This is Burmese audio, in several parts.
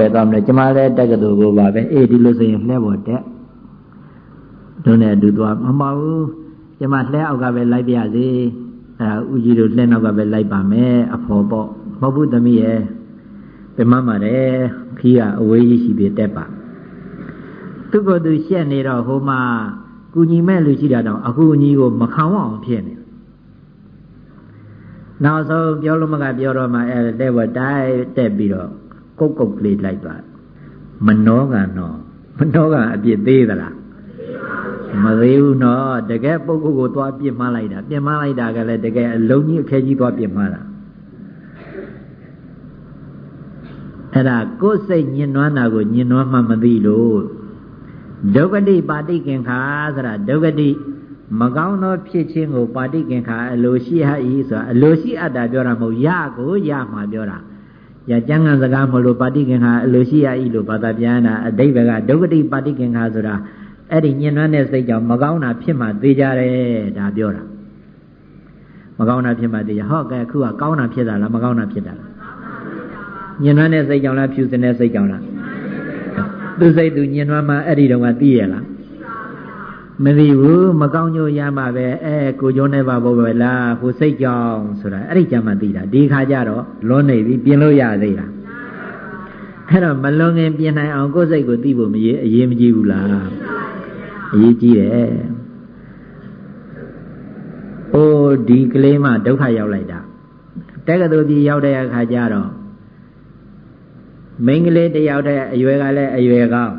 ပဲသွားမလဲကျမလည်းတက္ကသိုလ်ကိုပါပဲအေးဒီလိုဆိုရင်လှဲပေါ်တက်တို့နဲ့အတူသွားမမဘူးကျမလှဲအောက်ကပဲလိုက်ပြစေအဲဥကြီးတို့လှဲနောက်ကပဲလိုက်ပါမယ်အဖော်ပေါ့မဟုတ်ဘူးသမီးရဲ့ပြမမှာတယ်ခီးကအဝေးကြီးရှိပြီးတက်ပါသူ့ကိုယ်သူရှက်နေတော့ဟိုမှာကုညီမဲ့လူရှိတာတော့အခုညီကိုမခံအောင်ဖြစ်နေနောက်ဆုံးပြောလို့မကပြောတော့မှအဲတဲ့ဘတိုက်တက်ပြီးတော့ ကုတ်ကုတ်ကလေးလိုက်သွားမနှောကန်တော့မနှောကန်အပြစ်သေးသလားမသေးဘူးနော်တကယ်ပုဂ္ဂိုလ်ကိုသွားပြစ်မှားလိုက်တာပြစ်မှားလိုက်တာကလည်းတကယ်အလုံးကြီးအခက်ကြီးသွားပြစ်မှားတာအဲ့ဒါကိုယ်စိတ်ညင်နွမ်းတာကိုညင်နွမ်းမှမသိလို့ဒုက္ကတိပါတိကင်္ခာဆိုတာဒုက္ကတိမကောင်းသောဖြစ်ခြင်းကိုပါတိကင်္ခာအလိုရှိဟ၏ဆိုတာအလိုရှိအပ်တာပြောတာမဟုတ်ရကိုရမှာပြောတာ ရကျမ်းဂန်စကားမလို့ပါတိကင်္ခာအလိုရှိဟ၏လို့ဘာသာပြန်တာအတိဘကဒုက္ကတိပါတိကင်္ခာဆိုတာအဲ့ဒီညင်နွမ်းတဲ့စိတ်ကြောင့်မကောင်းတာဖြစ်မှသိကြတယ်ဒါပြောတာမကောင်းတာဖြစ်မှသိကြဟောကဲအခုကကောင်းတာဖြစ်တာလားမကောင်းတာဖြစ်တာလားညင်နွမ်းတဲ့စိတ်ကြောင့်လားဖြူစင်တဲ့စိတ်ကြောင့်လားသူစိတ်သူညင်နွမ်းမှအဲ့ဒီတော့ကသိရလား မသိဘူးမကောင်းကျိုးရမှာပဲအဲကိုကျိုးနေပါဘောပဲလားဟိုစိတ်ကြောင့်ဆိုတာအဲ့ဒီကြမှာသိတာဒီခါကျတော့လွန်နေပြီပြင်လို့ရသေးလားအဲ့တော့မလွန်ခင်ပြင်နိုင်အောင်ကိုယ်စိတ်ကိုသိဖို့မရေးအရေးမကြီးဘူးလားအရေးကြီးတယ်။အိုးဒီကလေးမှဒုက္ခရောက်လိုက်တာတက္ကသိုလ်ကြီးရောက်တဲ့အခါကျတော့မိန်းကလေးတယောက်တည်းအရွယ်ကလည်းအရွယ်ကောင်း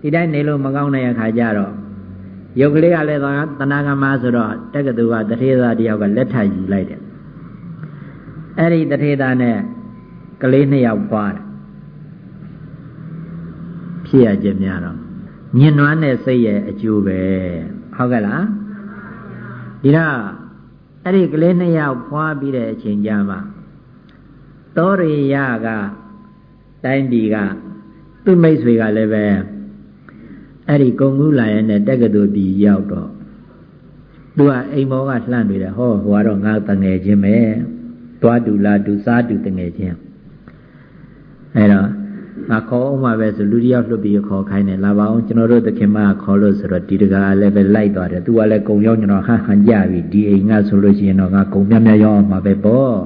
ဒီတိုင်းနေလို့မကောင်းတဲ့အခါကျတော့ ရုပ်ကလေးကလည်းသနာကမဆိုတော့တက္ကသိုလ်ကတထေသာတယောက်ကလက်ထပ်ယူလိုက်တယ်အဲ့ဒီတထေသာနဲ့ကလေးနှစ်ယောက်ပွားတယ်ဖြစ်ရခြင်းများတော့ညင်နွမ်းတဲ့စိတ်ရဲ့အကျိုးပဲဟုတ်ကဲ့လားဒီတော့အဲ့ဒီကလေးနှစ်ယောက်ဖွားပြီးတဲ့အချိန်ကြမှာသောရိယကတိုင်းပြည်ကသူ့မိတ်ဆွေကလည်းပဲ အဲ့ဒီကုံကူးလာရဲ့နဲ့တက္ကသိုလ်ပြည်ရောက်တော့သူကအိမ်မောကလှမ်းနေတယ်ဟောဟိုကတော့ငါတငယ်ချင်းပဲသွားတူလာတူစားတူတငယ်ချင်းအဲ့တော့ငါခေါ်အောင်ပါပဲဆိုလူတယောက်လွတ်ပြီးခေါ်ခိုင်းတယ်လာပါအောင်ကျွန်တော်တို့သခင်မခေါ်လို့ဆိုတော့ဒီတကာလည်းပဲလိုက်သွားတယ်သူကလည်းကုံရောက်ကျွန်တော်ဟန်ဟန်ကြပြီဒီအိမ်ကဆိုလို့ရှိရင်တော့ငါကုံမြတ်မြတ်ရောက်အောင်ပါပဲပေါ့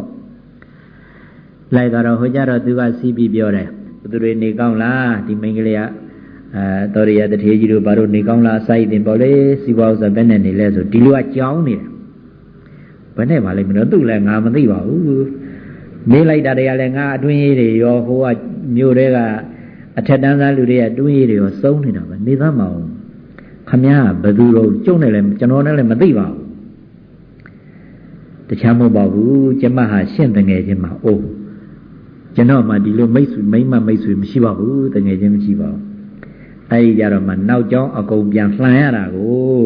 လိုက်သွားတော့ဟိုကြတော့သူကစီးပြီးပြောတယ်ဘသူတွေနေကောင်းလားဒီမိန်းကလေးက အဲတော်ရရတထေးကြီးတို့ဘာလို့နေကောင်းလားစိုက်တင်ပေါ့လေစီပွားဥစ္စာဘယ်နဲ့နေလဲဆိုဒီလိုကကြောင်းနေတယ်ဘယ်နဲ့ပါလိမ့်မလို့သူ့လည်းငါမသိပါဘူးမေးလိုက်တာတွေကလည်းငါအတွင်းရေးတွေရောဟိုကမြို့တွေကအထက်တန်းသားလူတွေကအတွင်းရေးတွေရောစုံနေတာပဲနေသားမအောင်ခမည်းဘယ်သူတော့ကျုံနဲ့လည်းကျွန်တော်နဲ့လည်းမသိပါဘူးတခြားမဟုတ်ပါဘူးကျမဟာရှင့်တငယ်ချင်းမှာအိုးကျွန်တော်မှဒီလိုမိတ်ဆွေမိမ့်မမိတ်ဆွေမရှိပါဘူးတငယ်ချင်းမရှိပါဘူး အဲဒီကြတော့မှနောက်ကျောင်းအကုန်ပြန်လှန်ရတာကို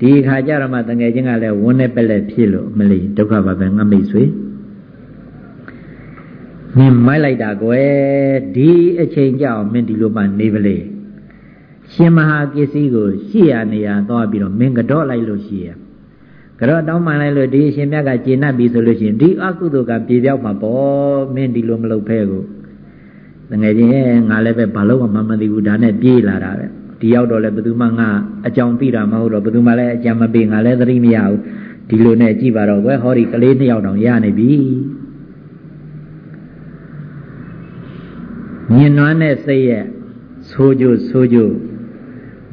ဒီခါကြတော့မှတငယ်ချင်းကလည်းဝန်းနဲ့ပက်လက်ဖြစ်လို့မလီဒုက္ခပါပဲငါမိတ်ဆွေမင်းမိုက်လိုက်တာကွယ်ဒီအချိန်ကြောက်မင်းဒီလိုမှနေပလေရှင်မဟာပစ္စည်းကိုရှေ့ရနေရသွားပြီးတော့မင်းကတော့လိုက်လို့ရှိရကတော့တောင်းမှန်လိုက်လို့ဒီအရှင်မြတ်ကကျေနပ်ပြီဆိုလို့ရှိရင်ဒီအကုသိုလ်ကပြေပြောက်မှာပေါ့မင်းဒီလိုမလုပ်ဖဲကို တငယ်ချင်းငါလည်းပဲဘာလို့မှမသိဘူးဒါနဲ့ပြေးလာတာပဲဒီရောက်တော့လည်းဘယ်သူမှငါအကြောင်းသိတာမဟုတ်တော့ဘယ်သူမှလည်းအကြံမပေးငါလည်းသတိမရဘူးဒီလိုနဲ့ကြည်ပါတော့ကွယ်ဟောဒီကလေးနှစ်ယောက်တောင်ရနေပြီမြင်နွမ်းတဲ့စိတ်ရဲ့ဆိုးကြိုးဆိုးကြိုး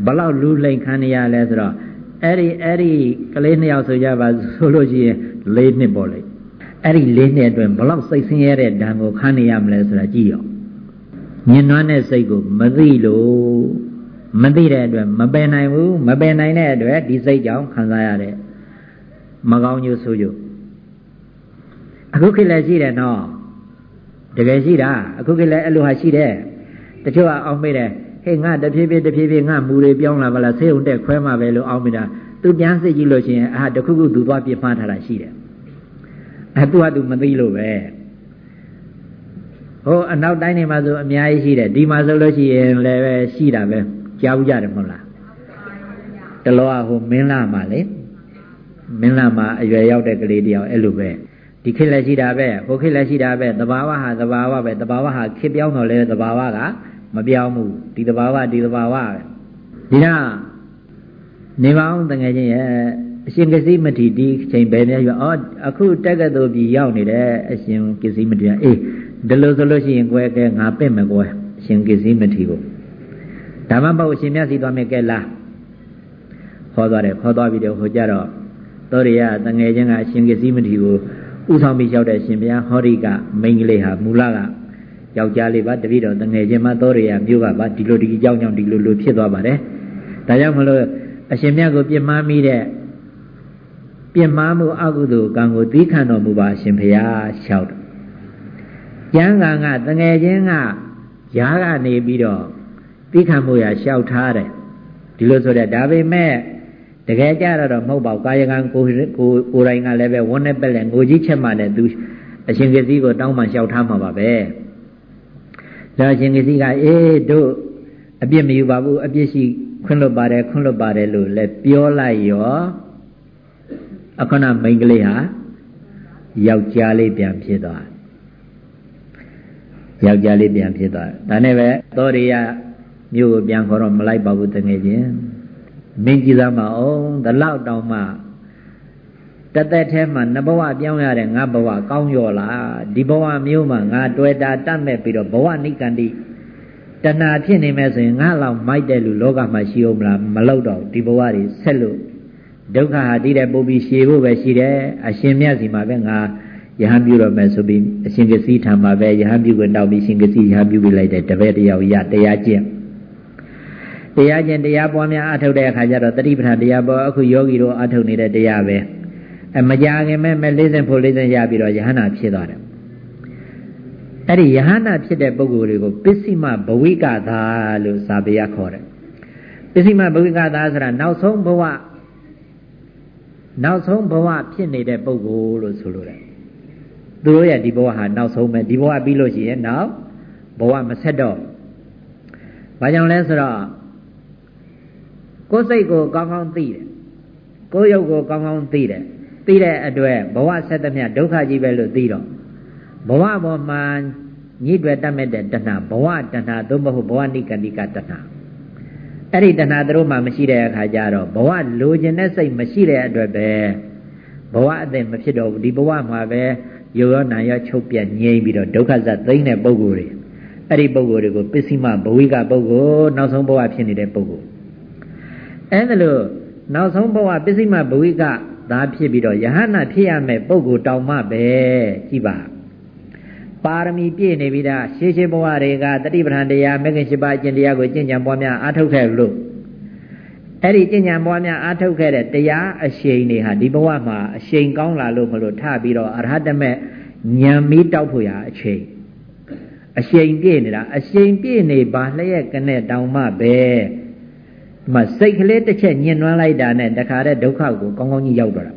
ဘလောက်လူလိန်ခံရလဲဆိုတော့အဲ့ဒီအဲ့ဒီကလေးနှစ်ယောက်ဆိုကြပါဆိုလို့ရှိရင်၄နှစ်ပေါ့လေအဲ့ဒီ၄နှစ်အတွင်းဘလောက်စိတ်ဆင်းရဲတဲ့ဓာတ်ကိုခံနေရမလဲဆိုတာကြည့်ရောမြင် နွမ်းတဲ့စိတ်ကိုမသိလို့မသိတဲ့အတွက်မပယ်နိုင်ဘူးမပယ်နိုင်တဲ့အတွက်ဒီစိတ်ကြောင့်ခံစားရတဲ့မကောင်းကျိုးဆိုးကျိုးအခုခေတ်လည်းရှိတယ်နော်တကယ်ရှိတာအခုကလည်းအဲ့လိုဟာရှိတယ်တချို့ကအောင်းမိတယ်ဟေးငါတဖြည်းဖြည်းတဖြည်းဖြည်းငါမူတွေပြောင်းလာပါလားဆေးုံတက်ခွဲမှာပဲလို့အောင်းမိတာသူပြန်စိတ်ကြည့်လို့ရှိရင်အာတခုခုသူသွားပြမှားထားတာရှိတယ်အဲသူကသူမသိလို့ပဲ ဟိုအနောက်တိုင်းနေမှာဆိုအများကြီးရှိတယ်ဒီမှာဆိုလို့ရှိရင်လည်းပဲရှိတာပဲကြားဘူးကြတယ်မဟုတ်လားတလောကဟိုမင်းလာမှာလေမင်းလာမှာအရွယ်ရောက်တဲ့ကလေးတယောက်အဲ့လိုပဲဒီခေတ်လည်းရှိတာပဲဟိုခေတ်လည်းရှိတာပဲတဘာဝဟာတဘာဝပဲတဘာဝဟာခေတ်ပြောင်းတော့လေတဘာဝကမပြောင်းဘူးဒီတဘာဝဒီတဘာဝပဲဒီတော့နေပါအောင်တငယ်ချင်းရဲ့အရှင်ကစီမတိဒီချိန်ပဲနေရောအော်အခုတက်ကတော်ပြည်ရောက်နေတယ်အရှင်ကစီမတိကအေး ဒီလိုဆိုလို့ရှိရင်ကွယ်ကဲငါပြင့်မယ်ကွယ်အရှင်ကစီမတိကိုဓမ္မပေါ့အရှင်မြတ်စီသွားမယ်ကဲလားခေါ်သွားတယ်ခေါ်သွားပြီးတော့ဟိုကြတော့သောရိယတငယ်ချင်းကအရှင်ကစီမတိကိုဥဆောင်ပြီးရောက်တဲ့ရှင်ဘုရားဟောရိကမိန်းကလေးဟာမူလကယောက်ျားလေးပါတပည့်တော်တငယ်ချင်းမသောရိယမြို့ကပါဒီလိုဒီကြောင်ကြောင်ဒီလိုလိုဖြစ်သွားပါတယ်ဒါကြောင့်မလို့အရှင်မြတ်ကိုပြစ်မှားမိတဲ့ပြစ်မှားမှုအကုသိုလ်ကံကိုသီးခံတော်မူပါရှင်ဘုရားလျှောက်တယ် ကျမ်းဂန်ကတငယ်ချင်းကရားကနေပြီးတော့သီးခံမှုရလျှောက်ထားတယ်ဒီလိုဆိုတဲ့ဒါပေမဲ့တကယ်ကြတော့မဟုတ်ပါဘူးကာယကံကိုကိုကိုယ်တိုင်ကလည်းပဲဝန်းနဲ့ပက်လက်ငိုကြီးချက်မှလည်းသူအရှင်ကစီကိုတောင်းမှလျှောက်ထားမှာပါပဲဒါအရှင်ကစီကအေးတို့အပြစ်မယူပါဘူးအပြစ်ရှိခွင့်လွတ်ပါတယ်ခွင့်လွတ်ပါတယ်လို့လည်းပြောလိုက်ရောအခဏမိန်ကလေးဟာယောက်ျားလေးပြန်ဖြစ်သွား ယောက်ျားလေးပြန်ဖြစ်သွားဒါနဲ့ပဲသောရိယမြို့ကိုပြန်ခေါ်တော့မလိုက်ပါဘူးတကယ်ချင်းမင်းကြည့်သားမအောင်ဒီလောက်တောင်မှတသက်ထဲမှာနဘဝပြောင်းရတဲ့ငါဘဝကောင်းရောလားဒီဘဝမျိုးမှာငါတွေ့တာတတ်မဲ့ပြီးတော့ဘဝနိကန္တိတဏှာဖြစ်နေမဲ့ဆိုရင်ငါလောက်မိုက်တဲ့လူလောကမှာရှိအောင်မလားမလောက်တော့ဒီဘဝတွေဆက်လို့ဒုက္ခဟာတည်တဲ့ပုံပြီးရှည်ဖို့ပဲရှိတယ်အရှင်မြတ်စီမှာပဲငါ ယဟန်ပြုတော့မယ်ဆိုပြီးအရှင်ကစီထံမှာပဲယဟန်ပြုကိုတောက်ပြီးရှင်ကစီယဟန်ပြုပြီးလိုက်တဲ့တပည့်တယောက်ရတရားကျင့်တရားကျင့်တရားပွားများအထုတ်တဲ့အခါကျတော့တတိပဋ္ဌာန်တရားပေါ်အခုယောဂီတို့အထုတ်နေတဲ့တရားပဲအမကြခင်မဲ့မဲ့လေးစင်ဖို့လေးစင်ရပြီးတော့ယဟန္တာဖြစ်သွားတယ်အဲ့ဒီယဟန္တာဖြစ်တဲ့ပုဂ္ဂိုလ်တွေကိုပစ္စည်းမဘဝိကသာလို့ဇာပေရခေါ်တယ်ပစ္စည်းမဘဝိကသာဆိုတာနောက်ဆုံးဘဝနောက်ဆုံးဘဝဖြစ်နေတဲ့ပုဂ္ဂိုလ်လို့ဆိုလိုတယ် သူတို့ရဲ့ဒီဘဝဟာနောက်ဆုံးပဲဒီဘဝပြီးလို့ရှိရင်နောက်ဘဝမဆက်တော့ဘာကြောင့်လဲဆိုတော့ကိုယ်စိတ်ကိုကောင်းကောင်းသိတယ်ကိုယ်ရုပ်ကိုကောင်းကောင်းသိတယ်သိတဲ့အတွက်ဘဝဆက်သမျှဒုက္ခကြီးပဲလို့သိတော့ဘဝပေါ်မှာညှိတွယ်တတ်မဲ့တဲ့တဏှာဘဝတဏှာသို့မဟုတ်ဘဝနိကန္တိကတဏှာအဲ့ဒီတဏှာတို့မှမရှိတဲ့အခါကျတော့ဘဝလိုချင်တဲ့စိတ်မရှိတဲ့အတွက်ပဲဘဝအသက်မဖြစ်တော့ဘူးဒီဘဝမှာပဲ ယောရောနာရောချုပ်ပြတ်ငြိမ့်ပြီးတော့ဒုက္ခဇတ်သိမ့်တဲ့ပုံကိုယ်တွေအဲ့ဒီပုံကိုယ်တွေကိုပစ္စည်းမဘဝိကပုံကိုယ်နောက်ဆုံးဘဝဖြစ်နေတဲ့ပုံကိုယ်အဲ့ဒါလို့နောက်ဆုံးဘဝပစ္စည်းမဘဝိကသာဖြစ်ပြီးတော့ယဟနာဖြစ်ရမယ်ပုံကိုယ်တောင်မှပဲကြည်ပါပါရမီပြည့်နေပြီသားရှေးရှေးဘဝတွေကတတိပဋ္ဌာန်တရားမဂ္ဂင်၈ပါးအကျင့်တရားကိုကျင့်ကြံပွားများအားထုတ်ခဲ့လို့ အဲ့ဒီကျင့်ကြံပွားများအားထုတ်ခဲ့တဲ့တရားအရှိန်တွေဟာဒီဘဝမှာအရှိန်ကောင်းလာလို့မလို့ထပြီးတော့အရဟတမေဉာဏ်မီးတောက်ဖို့ရာအချိန်အရှိန်ပြည့်နေတာအရှိန်ပြည့်နေပါလျက်ကနဲ့တောင်မှပဲဒီမှာစိတ်ကလေးတစ်ချက်ညှဉ်းနှွမ်းလိုက်တာနဲ့တခါတည်းဒုက္ခကိုကောင်းကောင်းကြီးရောက်တော့တာ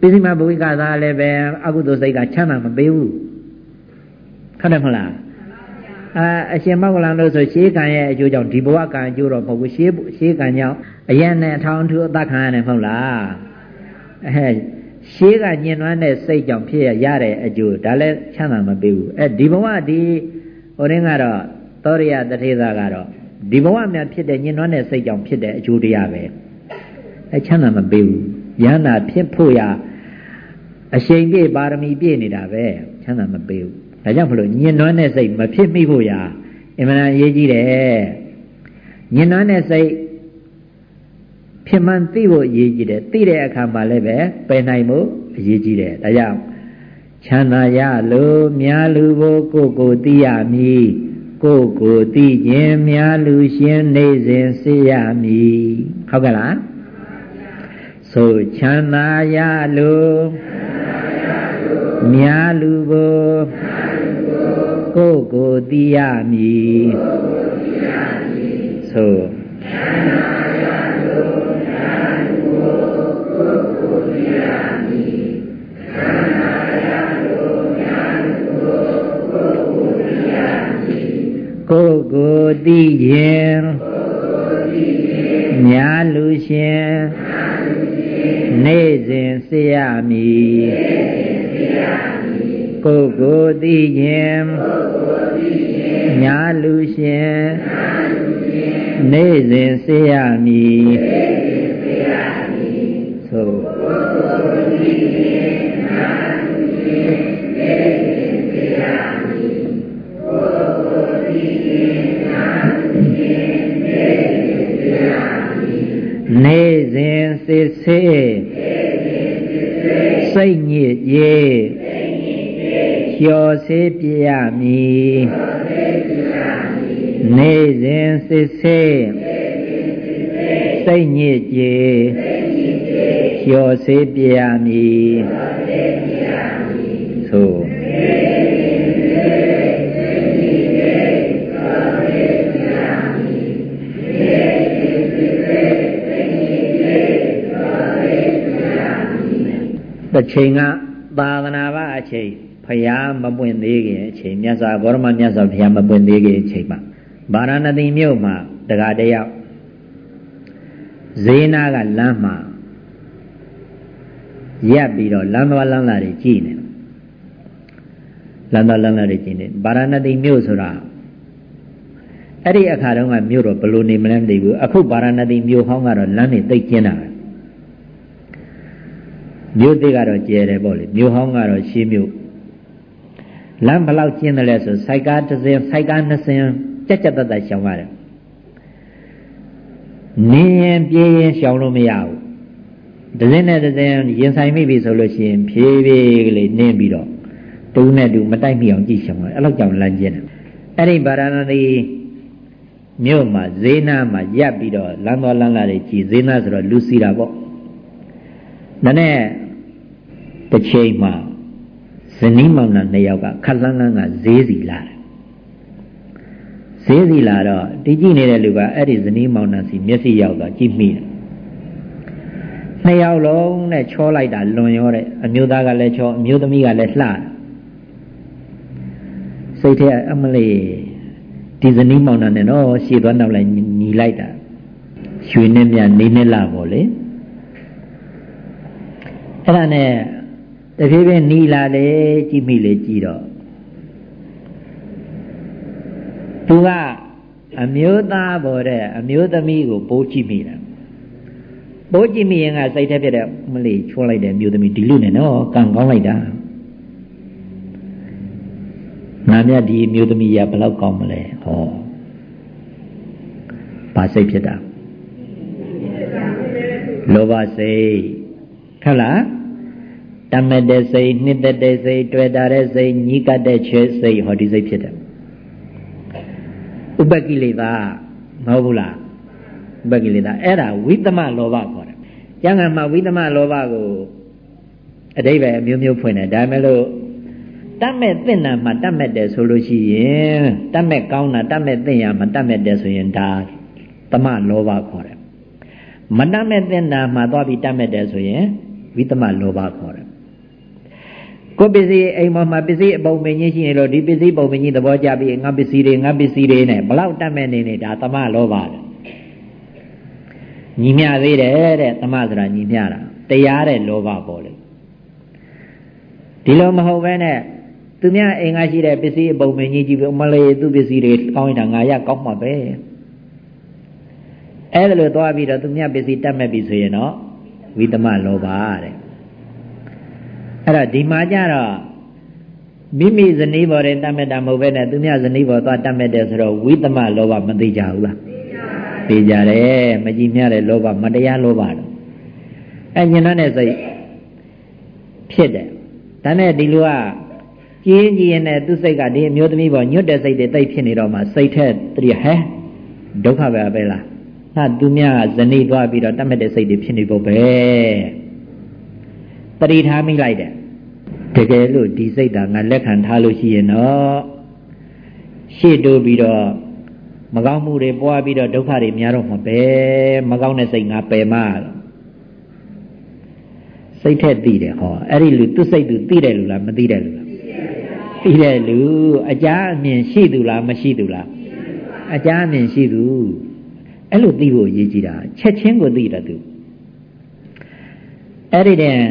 ပိစိမဘဝိကသာလည်းပဲအကုသိုလ်စိတ်ကချမ်းသာမပေးဘူးဟုတ်တယ်မလား အာအရှင်မောက္ကလန်တို့ဆိုရှေးကံရဲ့အကျိုးကြောင့်ဒီဘဝကံအကျိုးတော့မဟုတ်ဘူးရှေးရှေးကံကြောင့်အယံနဲ့အထောင်ထူအသက်ခံရတယ်မဟုတ်လားအဲရှေးကညင်နွမ်းတဲ့စိတ်ကြောင့်ဖြစ်ရတဲ့အကျိုးဒါလည်းချမ်းသာမပေးဘူးအဲဒီဘဝဒီဟိုရင်းကတော့သောရိယတထေသာကတော့ဒီဘဝမြတ်ဖြစ်တဲ့ညင်နွမ်းတဲ့စိတ်ကြောင့်ဖြစ်တဲ့အကျိုးတရားပဲအဲချမ်းသာမပေးဘူးယန္တာဖြစ်ဖို့ရအရှိန်ပြည့်ပါရမီပြည့်နေတာပဲချမ်းသာမပေးဘူး ဒါကြောင့်မလို့ညင်နွမ်းတဲ့စိတ်မဖြစ်မိဖို့ရာအမှန်တန်အရေးကြီးတယ်ညင်နွမ်းတဲ့စိတ်ဖြစ်မှန်သိဖို့အရေးကြီးတယ်သိတဲ့အခါမှာလည်းပဲပယ်နိုင်ဖို့အရေးကြီးတယ်ဒါကြောင့်ချမ်းသာရလို့မြားလူကိုကိုကိုသိရမည်ကိုကိုသိခြင်းမြားလူရှင်နေစဉ်စေရမည်ဟုတ်ကဲ့လားဆိုချမ်းသာရလို့မြားလူကို ကိုယ်ကိုသိရမည်သို့ကိုယ်ကိုသိခြင်းညာလူရှင်နေစဉ်စေရမည် ကိုကိုသိခြင်းညာလူရှင်နေစဉ်စေရမည်သိုနေစဉ်စစ်ဆေးစိတ်ညစ်ကြေး လျော်စေပြရမည်နေစဉ်စစ်ဆေးစိတ်ညစ်ကြေးလျော်စေပြရမည်သို့တစ်ချိန်ကသာသနာ့ဘအချိန် ဖျားမပွင့်သေးခင်အချိန်မြတ်စွာဘုရားမမြတ်စွာဘုရားမပွင့်သေးခင်အချိန်မှာဗာရာဏသီမြို့မှာတက္ကတယောက်ဇေနာကလမ်းမှာရပ်ပြီးတော့လမ်းသွားလမ်းလာတွေကြည်နေလမ်းသွားလမ်းလာတွေကြည်နေဗာရာဏသီမြို့ဆိုတာအဲ့ဒီအခါတုန်းကမြို့တော့ဘယ်လိုနေမလဲမသိဘူးအခုဗာရာဏသီမြို့ဟောင်းကတော့လမ်းတွေသိပ်ကျင်းတာပဲမြို့သေးကတော့ကျဲတယ်ပေါ့လေမြို့ဟောင်းကတော့ရှင်းမြို့ လမ်းဘလောက်ကျင်းတယ်လဲဆိုစိုက်ကားတစ်စင်းစိုက်ကားနှစ်စင်းကြက်ကြက်တက်တက်ရှောင်ရတယ်နင်းရင်ပြေးရင်ရှောင်လို့မရဘူးတစ်စင်းနဲ့တစ်စင်းရင်ဆိုင်မိပြီဆိုလို့ရှိရင်ဖြည်းဖြည်းကလေးနင်းပြီးတော့တူးနဲ့တူမတိုက်မိအောင်ကြည့်ရှောင်ရတယ်အဲ့လောက်ကြောင်လမ်းကျင်းတယ်အဲ့ဒီဗာရာဏသီမြို့မှာဇေနာမှာရပ်ပြီးတော့လမ်းတော်လမ်းလာတွေကြည်ဇေနာဆိုတော့လူစီတာပေါ့ဒါနဲ့တစ်ချိန်မှာ ဇနီးမောင်နှံနှစ်ယောက်ကခက်လန်းလန်းကဈေးစီလာတယ်ဈေးစီလာတော့ဒီကြည့်နေတဲ့လူကအဲ့ဒီဇနီးမောင်နှံစီမျက်စိရောက်တော့ကြည့်မိတယ်နှစ်ယောက်လုံးနဲ့ချောလိုက်တာလွန်ရောတဲ့အမျိုးသားကလည်းချောအမျိုးသမီးကလည်းလှတယ်စိတ်ထဲအမလေးဒီဇနီးမောင်နှံနဲ့တော့ရှည်သွားနောက်လိုက်ညီလိုက်တာရွှေနဲ့မြနေနဲ့လာပေါ့လေအဲ့ဒါနဲ့ တဖြည်းဖြည်းနီလာလေကြည့်မိလေကြည့်တော့သူကအမျိုးသားပေါ်တဲ့အမျိုးသမီးကိုပိုးကြည့်မိတယ်ပိုးကြည့်မိရင်ကစိတ်ထက်ပြတဲ့မလေးချွန်းလိုက်တဲ့အမျိုးသမီးဒီလူနဲ့နော်ကံကောင်းလိုက်တာနာမြတ်ဒီအမျိုးသမီးရဘယ်လောက်ကောင်းမလဲဟောဘာစိတ်ဖြစ်တာလောဘစိတ်ဟုတ်လား တမတ်တဲ့စိတ်နှစ်သက်တဲ့စိတ်တွေ့တာတဲ့စိတ်ညီကတ်တဲ့ချဲစိတ်ဟောဒီစိတ်ဖြစ်တယ်ဥပကိလေသာမဟုတ်ဘူးလားဥပကိလေသာအဲ့ဒါဝိသမလောဘခေါ်တယ်ကျမ်းဂန်မှာဝိသမလောဘကိုအတိဘယ်အမျိုးမျိုးဖွင့်တယ်ဒါပေမဲ့လို့တတ်မဲ့သင့်တာမှာတတ်မဲ့တယ်ဆိုလို့ရှိရင်တတ်မဲ့ကောင်းတာတတ်မဲ့သင့်ရမှာတတ်မဲ့တယ်ဆိုရင်ဒါသမလောဘခေါ်တယ်မတတ်မဲ့သင့်တာမှာသွားပြီးတတ်မဲ့တယ်ဆိုရင်ဝိသမလောဘခေါ်တယ် ကိုပစ္စည်းအိမ်ပေါ်မှာပစ္စည်းအပုံမင်းကြီးရှိနေလို့ဒီပစ္စည်းပုံမင်းကြီးသဘောကျပြီးငါပစ္စည်းတွေငါပစ္စည်းတွေနဲ့ဘလောက်တတ်မဲ့နေနေဒါသမလောဘတဲ့ညီမျှသေးတယ်တဲ့သမဆိုတာညီမျှတာတရားတဲ့လောဘပေါ်လေဒီလိုမဟုတ်ဘဲနဲ့သူများအိမ်ကရှိတဲ့ပစ္စည်းအပုံမင်းကြီးကြည့်ပြီးမလေးသူပစ္စည်းတွေကောင်းရင်ဒါငါရကောင်းမှာပဲအဲ့ဒါလိုသွားပြီးတော့သူများပစ္စည်းတတ်မဲ့ပြီဆိုရင်တော့ဝိသမလောဘတဲ့ အဲ့တော့ဒီမှာကြတော့မိမိဇနီးဘော်တွေတတ်မဲ့တာမဟုတ်ပဲနဲ့သူများဇနီးဘော်သွားတတ်မဲ့တယ်ဆိုတော့ဝိသမလောဘမသိကြဘူးလားသိကြတယ်မကြည်မြတဲ့လောဘမတရားလောဘတော့အဲ့ညင်တဲ့စိတ်ဖြစ်တယ်ဒါနဲ့ဒီလူကကြည်ရင်ကြည်ရင်နဲ့သူစိတ်ကဒီအမျိုးသမီးပေါ်ညွတ်တဲ့စိတ်တွေတိတ်ဖြစ်နေတော့မှစိတ်ထက်တည်းဟဲဒုက္ခပဲပဲလားဟာသူများဇနီးသွားပြီးတော့တတ်မဲ့တဲ့စိတ်တွေဖြစ်နေဖို့ပဲတတိထားမိလိုက်တယ် တကယ်လို့ဒီစိတ်ဓာတ်ငါလက်ခံထားလို့ရှိရင်တော့ရှေ့တိုးပြီးတော့မကောင်းမှုတွေပွားပြီးတော့ဒုက္ခတွေများတော့မှာပဲမကောင်းတဲ့စိတ်ငါပယ်မစိတ်ထက်သိတယ်ဟောအဲ့ဒီလူသူစိတ်သူသိတယ်လူလားမသိတယ်လူလားသိတယ်လူအကြအမြင်ရှိသူလားမရှိသူလားအကြအမြင်ရှိသူအဲ့လိုသိဖို့ရည်ကြည်တာချက်ချင်းကိုသိတာသူအဲ့ဒီတည်း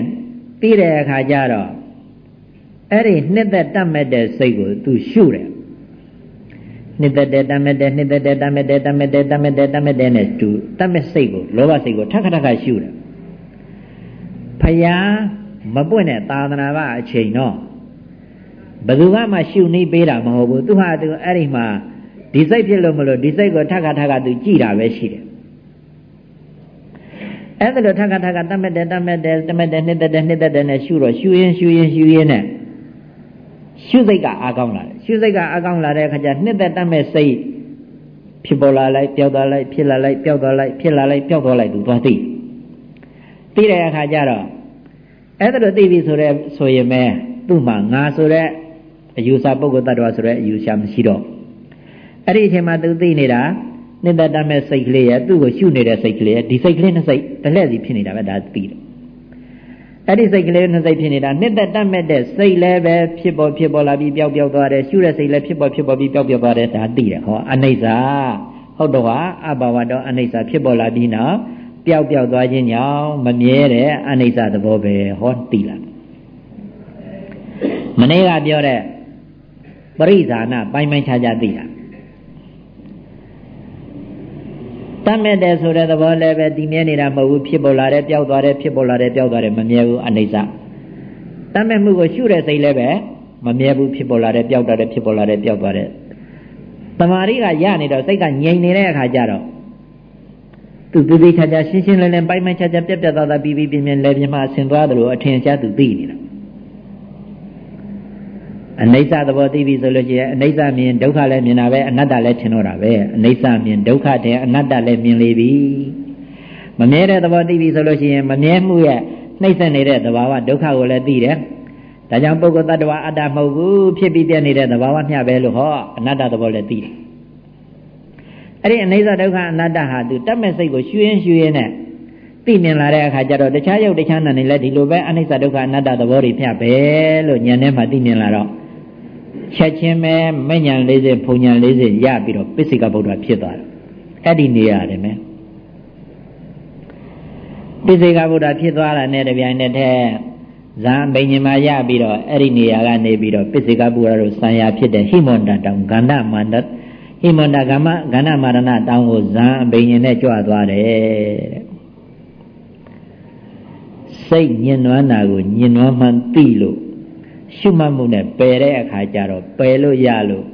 သိတဲ့အခါကျတော့ အဲ့ဒီနှစ်သက်တတ်မဲ့တဲ့စိတ်ကိုသူရှုတယ်နှစ်သက်တဲ့တတ်မဲ့တဲ့နှစ်သက်တဲ့တတ်မဲ့တဲ့တတ်မဲ့တဲ့တတ်မဲ့တဲ့တတ်မဲ့တဲ့နဲ့တူတတ်မဲ့စိတ်ကိုလောဘစိတ်ကိုထက်ခါထက်ခါရှုတယ်ဖယားမပွင့်တဲ့သာသနာ့ဘအချိန်တော့ဘယ်သူမှရှုနေပေးတာမဟုတ်ဘူးသူဟာသူအဲ့ဒီမှာဒီစိတ်ဖြစ်လို့မလို့ဒီစိတ်ကိုထက်ခါထက်ခါသူကြည်တာပဲရှိတယ်အဲ့ဒါလိုထက်ခါထက်ခါတတ်မဲ့တဲ့တတ်မဲ့တဲ့တတ်မဲ့တဲ့နှစ်သက်တဲ့နှစ်သက်တဲ့နဲ့ရှုတော့ရှုရင်ရှုရင်ရှုရင်နဲ့ ရှုစိတ်ကအားကောင်းလာတယ်ရှုစိတ်ကအားကောင်းလာတဲ့အခါကျနှစ်သက်တတ်မဲ့စိတ်ဖြစ်ပေါ်လာလိုက်ပျောက်သွားလိုက်ဖြစ်လာလိုက်ပျောက်သွားလိုက်ဖြစ်လာလိုက်ပျောက်သွားလိုက်သူသွားသိသိတဲ့အခါကျတော့အဲ့ဒါလိုသိပြီဆိုတော့ဆိုရင်ပဲသူ့မှာငါဆိုတဲ့အယူဆပုဂ္ဂိုလ်တ attva ဆိုတဲ့အယူဆမရှိတော့အဲ့ဒီအချိန်မှာသူသိနေတာနှစ်သက်တတ်မဲ့စိတ်ကလေးရဲ့သူ့ကိုရှုနေတဲ့စိတ်ကလေးရဲ့ဒီစိတ်ကလေးနဲ့စိတ်တလှည့်စီဖြစ်နေတာပဲဒါသိတယ် အဲ့ဒီစိတ်ကလေးနဲ့စိတ်ဖြစ်နေတာနှစ်သက်တတ်မဲ့တဲ့စိတ်လည်းပဲဖြစ်ပေါ်ဖြစ်ပေါ်လာပြီးပျောက်ပျောက်သွားတယ်ရှုတဲ့စိတ်လည်းဖြစ်ပေါ်ဖြစ်ပေါ်ပြီးပျောက်ပျောက်သွားတယ်ဒါသိတယ်ဟောအနိစ္စဟုတ်တော့ဟာအဘဝတော့အနိစ္စဖြစ်ပေါ်လာပြီးနောက်ပျောက်ပျောက်သွားခြင်းကြောင့်မမြဲတဲ့အနိစ္စသဘောပဲဟောသိလားမနေ့ကပြောတဲ့ပရိဇာနာပိုင်းပိုင်းခြားခြားသိတာ တတ်မဲ့တယ်ဆိုတဲ့သဘောလည်းပဲတည်မြဲနေတာမဟုတ်ဘူးဖြစ်ပေါ်လာတယ်ပျောက်သွားတယ်ဖြစ်ပေါ်လာတယ်ပျောက်သွားတယ်မမြဲဘူးအနိစ္စတတ်မဲ့မှုကိုရှုတဲ့စိတ်လည်းပဲမမြဲဘူးဖြစ်ပေါ်လာတယ်ပျောက်သွားတယ်ဖြစ်ပေါ်လာတယ်ပျောက်သွားတယ်တမာရီကရနေတော့စိတ်ကငြိမ်နေတဲ့အခါကျတော့သူသူသေးချာချာရှင်းရှင်းလင်းလင်းပိုင်ပိုင်ချာချာပြက်ပြက်သားသားပြီးပြီးပြင်းပြင်းလဲပြင်းမှဆင်သွားတယ်လို့အထင်ရှားသူသိနေတာ အနိစ္စသဘောသိပြီဆိုလို့ရှိရင်အနိစ္စမြင်ဒုက္ခလည်းမြင်တာပဲအနတ္တလည်းထင်တော့တာပဲအနိစ္စမြင်ဒုက္ခတဲ့အနတ္တလည်းမြင်လေပြီမမြဲတဲ့သဘောသိပြီဆိုလို့ရှိရင်မမြဲမှုရဲ့နှိမ့်ဆက်နေတဲ့သဘာဝဒုက္ခကိုလည်းသိတယ်ဒါကြောင့်ပုဂ္ဂိုလ်တ attva အတ္တမဟုတ်ဘူးဖြစ်ပြီးပြနေတဲ့သဘာဝမျှပဲလို့ဟောအနတ္တသဘောလည်းသိတယ်အဲ့ဒီအနိစ္စဒုက္ခအနတ္တဟာသူတတ်မဲ့စိတ်ကိုရှူရင်ရှူရင်နဲ့သိမြင်လာတဲ့အခါကျတော့တခြားယုတ်တခြားနာနေလည်းဒီလိုပဲအနိစ္စဒုက္ခအနတ္တသဘောတွေမျှပဲလို့ဉာဏ်ထဲမှာသိမြင်လာတော့ ချက်ချင်းပဲမဉ္ဇဉ်40ဘုံဉဏ်40ရပြီးတော့ပိစိကဗုဒ္ဓဖြစ်သွားတယ်အဲ့ဒီနေရတယ်မယ်ပိစိကဗုဒ္ဓဖြစ်သွားတာနဲ့တပြိုင်နက်တည်းဇံဘိညာမှာရပြီးတော့အဲ့ဒီနေရာကနေပြီးတော့ပိစိကဗုဒ္ဓတို့ဆံရဖြစ်တဲ့ဟိမန္တတောင်ဂန္ဓမန္တဟိမန္တကမ္မဂန္ဓမာရဏတောင်ကိုဇံဘိညာနဲ့ကြွသွားတယ်တဲ့စိတ်ညင်နွမ်းတာကိုညင်နွမ်းမှန်သိလို့ ရှုမှတ်မှုနဲ့ပယ်တဲ့အခါကျတော့ပယ်လို့ရလို့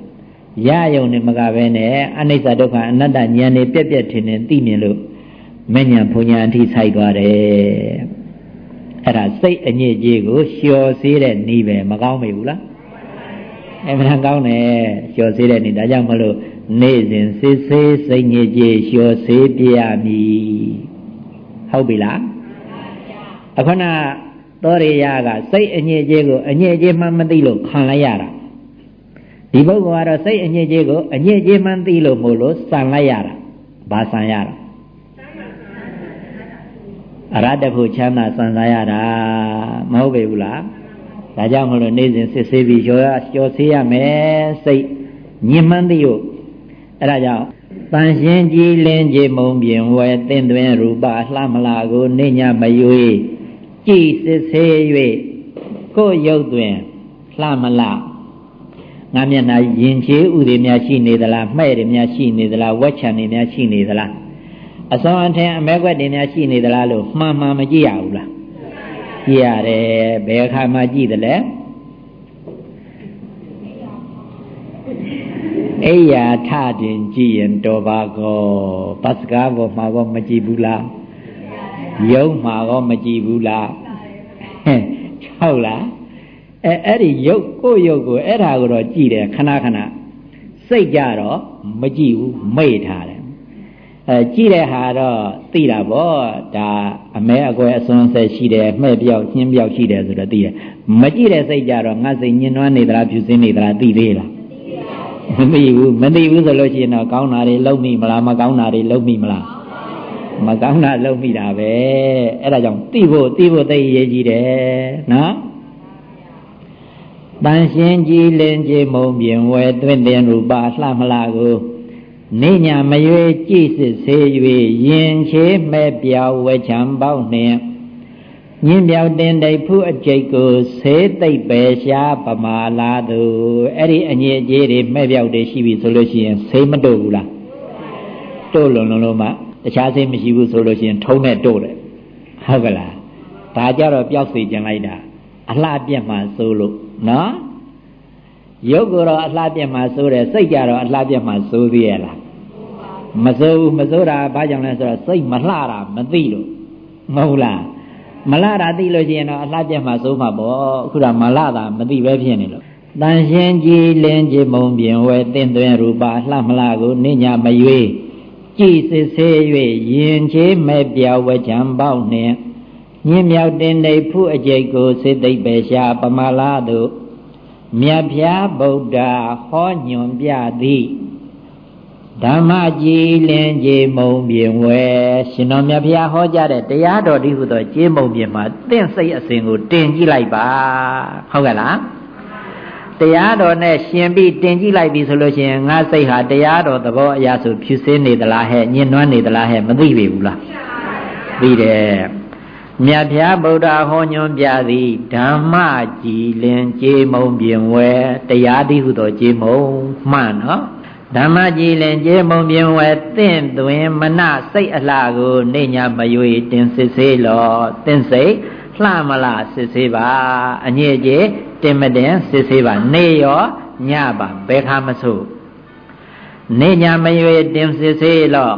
ရယုံနဲ့မကဘဲနဲ့အနိစ္စဒုက္ခအနတ္တဉာဏ်နဲ့ပြက်ပြက်ထင်ထင်သိမြင်လို့မဉ္ဇဉ်ဘုံညာအထိဆိုင်သွားတယ်အဲ့ဒါစိတ်အညစ်အကြေးကိုလျှော်စေးတဲ့ဤပဲမကောင်းမိဘူးလားအမှန်ကောင်းတယ်လျှော်စေးတဲ့ဤဒါကြောင့်မလို့နေ့စဉ်စစ်ဆေးစိတ်ညစ်ကြေးလျှော်စေးပြရမည်ဟုတ်ပြီလားအခုန သောရိယကစိတ်အညစ်အကြေးကိုအညစ်အကြေးမှမသိလို့ခံလိုက်ရတာဒီပုဂ္ဂိုလ်ကတော့စိတ်အညစ်အကြေးကိုအညစ်အကြေးမှသိလို့မို့လို့စံလိုက်ရတာဘာစံရတာအရတ္တဖို့ချမ်းသာစံစားရတာမဟုတ်ပေဘူးလားဒါကြောင့်မလို့နေ့စဉ်စစ်ဆေးပြီးရောရောဆေးရမယ်စိတ်ညင်မှန်းသိလို့အဲ့ဒါကြောင့်တန်ရှင်းကြည်လင်းကြည်မုံပြင်ဝဲတင်းသွင်းရူပလှမလာကိုနေညမယွေ ကြည်စစ်ဆေး၍ကိုယ်ရုပ်တွင်လှမလှငါမျက်နှာယင်ချေဥတွေများရှိနေသလားမှဲ့တွေများရှိနေသလားဝက်ချံတွေများရှိနေသလားအစောအထင်အမဲခွက်တွေများရှိနေသလားလို့မှန်မှန်မကြည့်ရဘူးလားကြည့်ရတယ်ဘယ်အခါမှကြည့်တယ်လဲအိယာထတင်ကြည့်ရင်တော်ပါကောဘတ်စကားပေါ်မှာကောမကြည့်ဘူးလား ယုံမှာကောမကြည့်ဘူးလားဟုတ်လားအဲအဲ့ဒီယုတ်ကိုယုတ်ကိုအဲ့ဒါကိုတော့ကြည့်တယ်ခဏခဏစိတ်ကြတော့မကြည့်ဘူးမိတ်ထားတယ်အဲကြည့်တဲ့ဟာတော့သိတာပေါ့ဒါအမဲအကွယ်အစွန်းဆက်ရှိတယ်မှဲ့ပြောက်ညှင်းပြောက်ရှိတယ်ဆိုတော့သိတယ်မကြည့်တဲ့စိတ်ကြတော့ငါစိတ်ညှင်းနှွမ်းနေသလားဖြူစင်းနေသလားသိသေးလားမသိဘူးမသိဘူးဆိုလို့ရှိရင်တော့ကောင်းတာတွေလုံးမိမလားမကောင်းတာတွေလုံးမိမလား မကောင်းတာလုံးမိတာပဲအဲ့ဒါကြောင့်သိဖို့သိဖို့သိရေးကြီးတယ်နော်တန်ရှင်းကြည်လင်ကြည်မုံပြင်ဝဲသွင်းတင်ရူပါလှမလာကိုနေညာမရွေကြည်စစ်ဆေး၍ယင်ချေမဲ့ပြောင်းဝဲချံပေါက်နှင့်ညင်ပြောက်တင်တိတ်ဖုအကျိတ်ကိုဆေးသိပ်ပဲရှားပမာလာသူအဲ့ဒီအညစ်အကြေးတွေမဲ့ပြောက်တွေရှိပြီဆိုလို့ရှိရင်ဆေးမတို့ဘူးလားတို့လုံလုံလို့မှ တခြားဆေးမရှိဘူးဆိုလို့ရှိရင်ထုံးနဲ့တို့တယ်ဟုတ်ကလားဒါကြတော့ပျောက်စေခြင်းလိုက်တာအလှပြက်မှစိုးလို့နော်ရုပ်ကိုတော့အလှပြက်မှစိုးတယ်စိတ်ကြတော့အလှပြက်မှစိုးသေးရဲ့လားမစိုးဘူးမစိုးတာဘာကြောင့်လဲဆိုတော့စိတ်မလှတာမသိလို့မဟုတ်လားမလှတာသိလို့ရှိရင်တော့အလှပြက်မှစိုးမှာပေါ့အခုတော့မလှတာမသိပဲဖြစ်နေလို့တန်ရှင်ကြည်လင်းကြည်မုံပြင်ဝဲတင့်သွင်းရူပါလှမလှကိုနိညာမရွေး ကြည်စစ်ဆေး၍ယင်ချေမဲ့ပြောဝချံပေါက်နှင့်ညင်မြောက်တင်နေဖုအကျိတ်ကိုစေသိပ်ပဲရှာပမာလာတို့မြတ်ဖျားဗုဒ္ဓဟောညွန်ပြသည်ဓမ္မကြည်လင်ကြည်မုံပြင်ဝဲရှင်တော်မြတ်ဖျားဟောကြားတဲ့တရားတော်ဒီဟုသောကြည်မုံပြင်မှာတင့်စိတ်အစဉ်ကိုတင်ကြည့်လိုက်ပါဟုတ်ကဲ့လား တရားတော်နဲ့ရှင်ပြီးတင်ကြည့်လိုက်ပြီဆိုလို့ရှိရင်ငါစိတ်ဟာတရားတော်သဘောအရာဆိုဖြူစင်းနေသလားဟဲ့ညင်နွမ်းနေသလားဟဲ့မသိပြီဘူးလားသိတယ်မြတ်ဖျားဗုဒ္ဓဟောညွှန်ပြသည်ဓမ္မကြည်လင်ကြေမုံပြင်ဝဲတရားတိဟုသောကြေမုံမှန်နော်ဓမ္မကြည်လင်ကြေမုံပြင်ဝဲတင့်သွင်မနစိတ်အလှကို နေညာမယွေတင်စစ်စေးလောတင့်စိတ် လှမလားစစ်စေးပါအညစ်အကြေးတင်မတင်စစ်စေးပါနေရောညပါဘယ်ခါမဆို့နေညာမယွေတင်စစ်စေးလော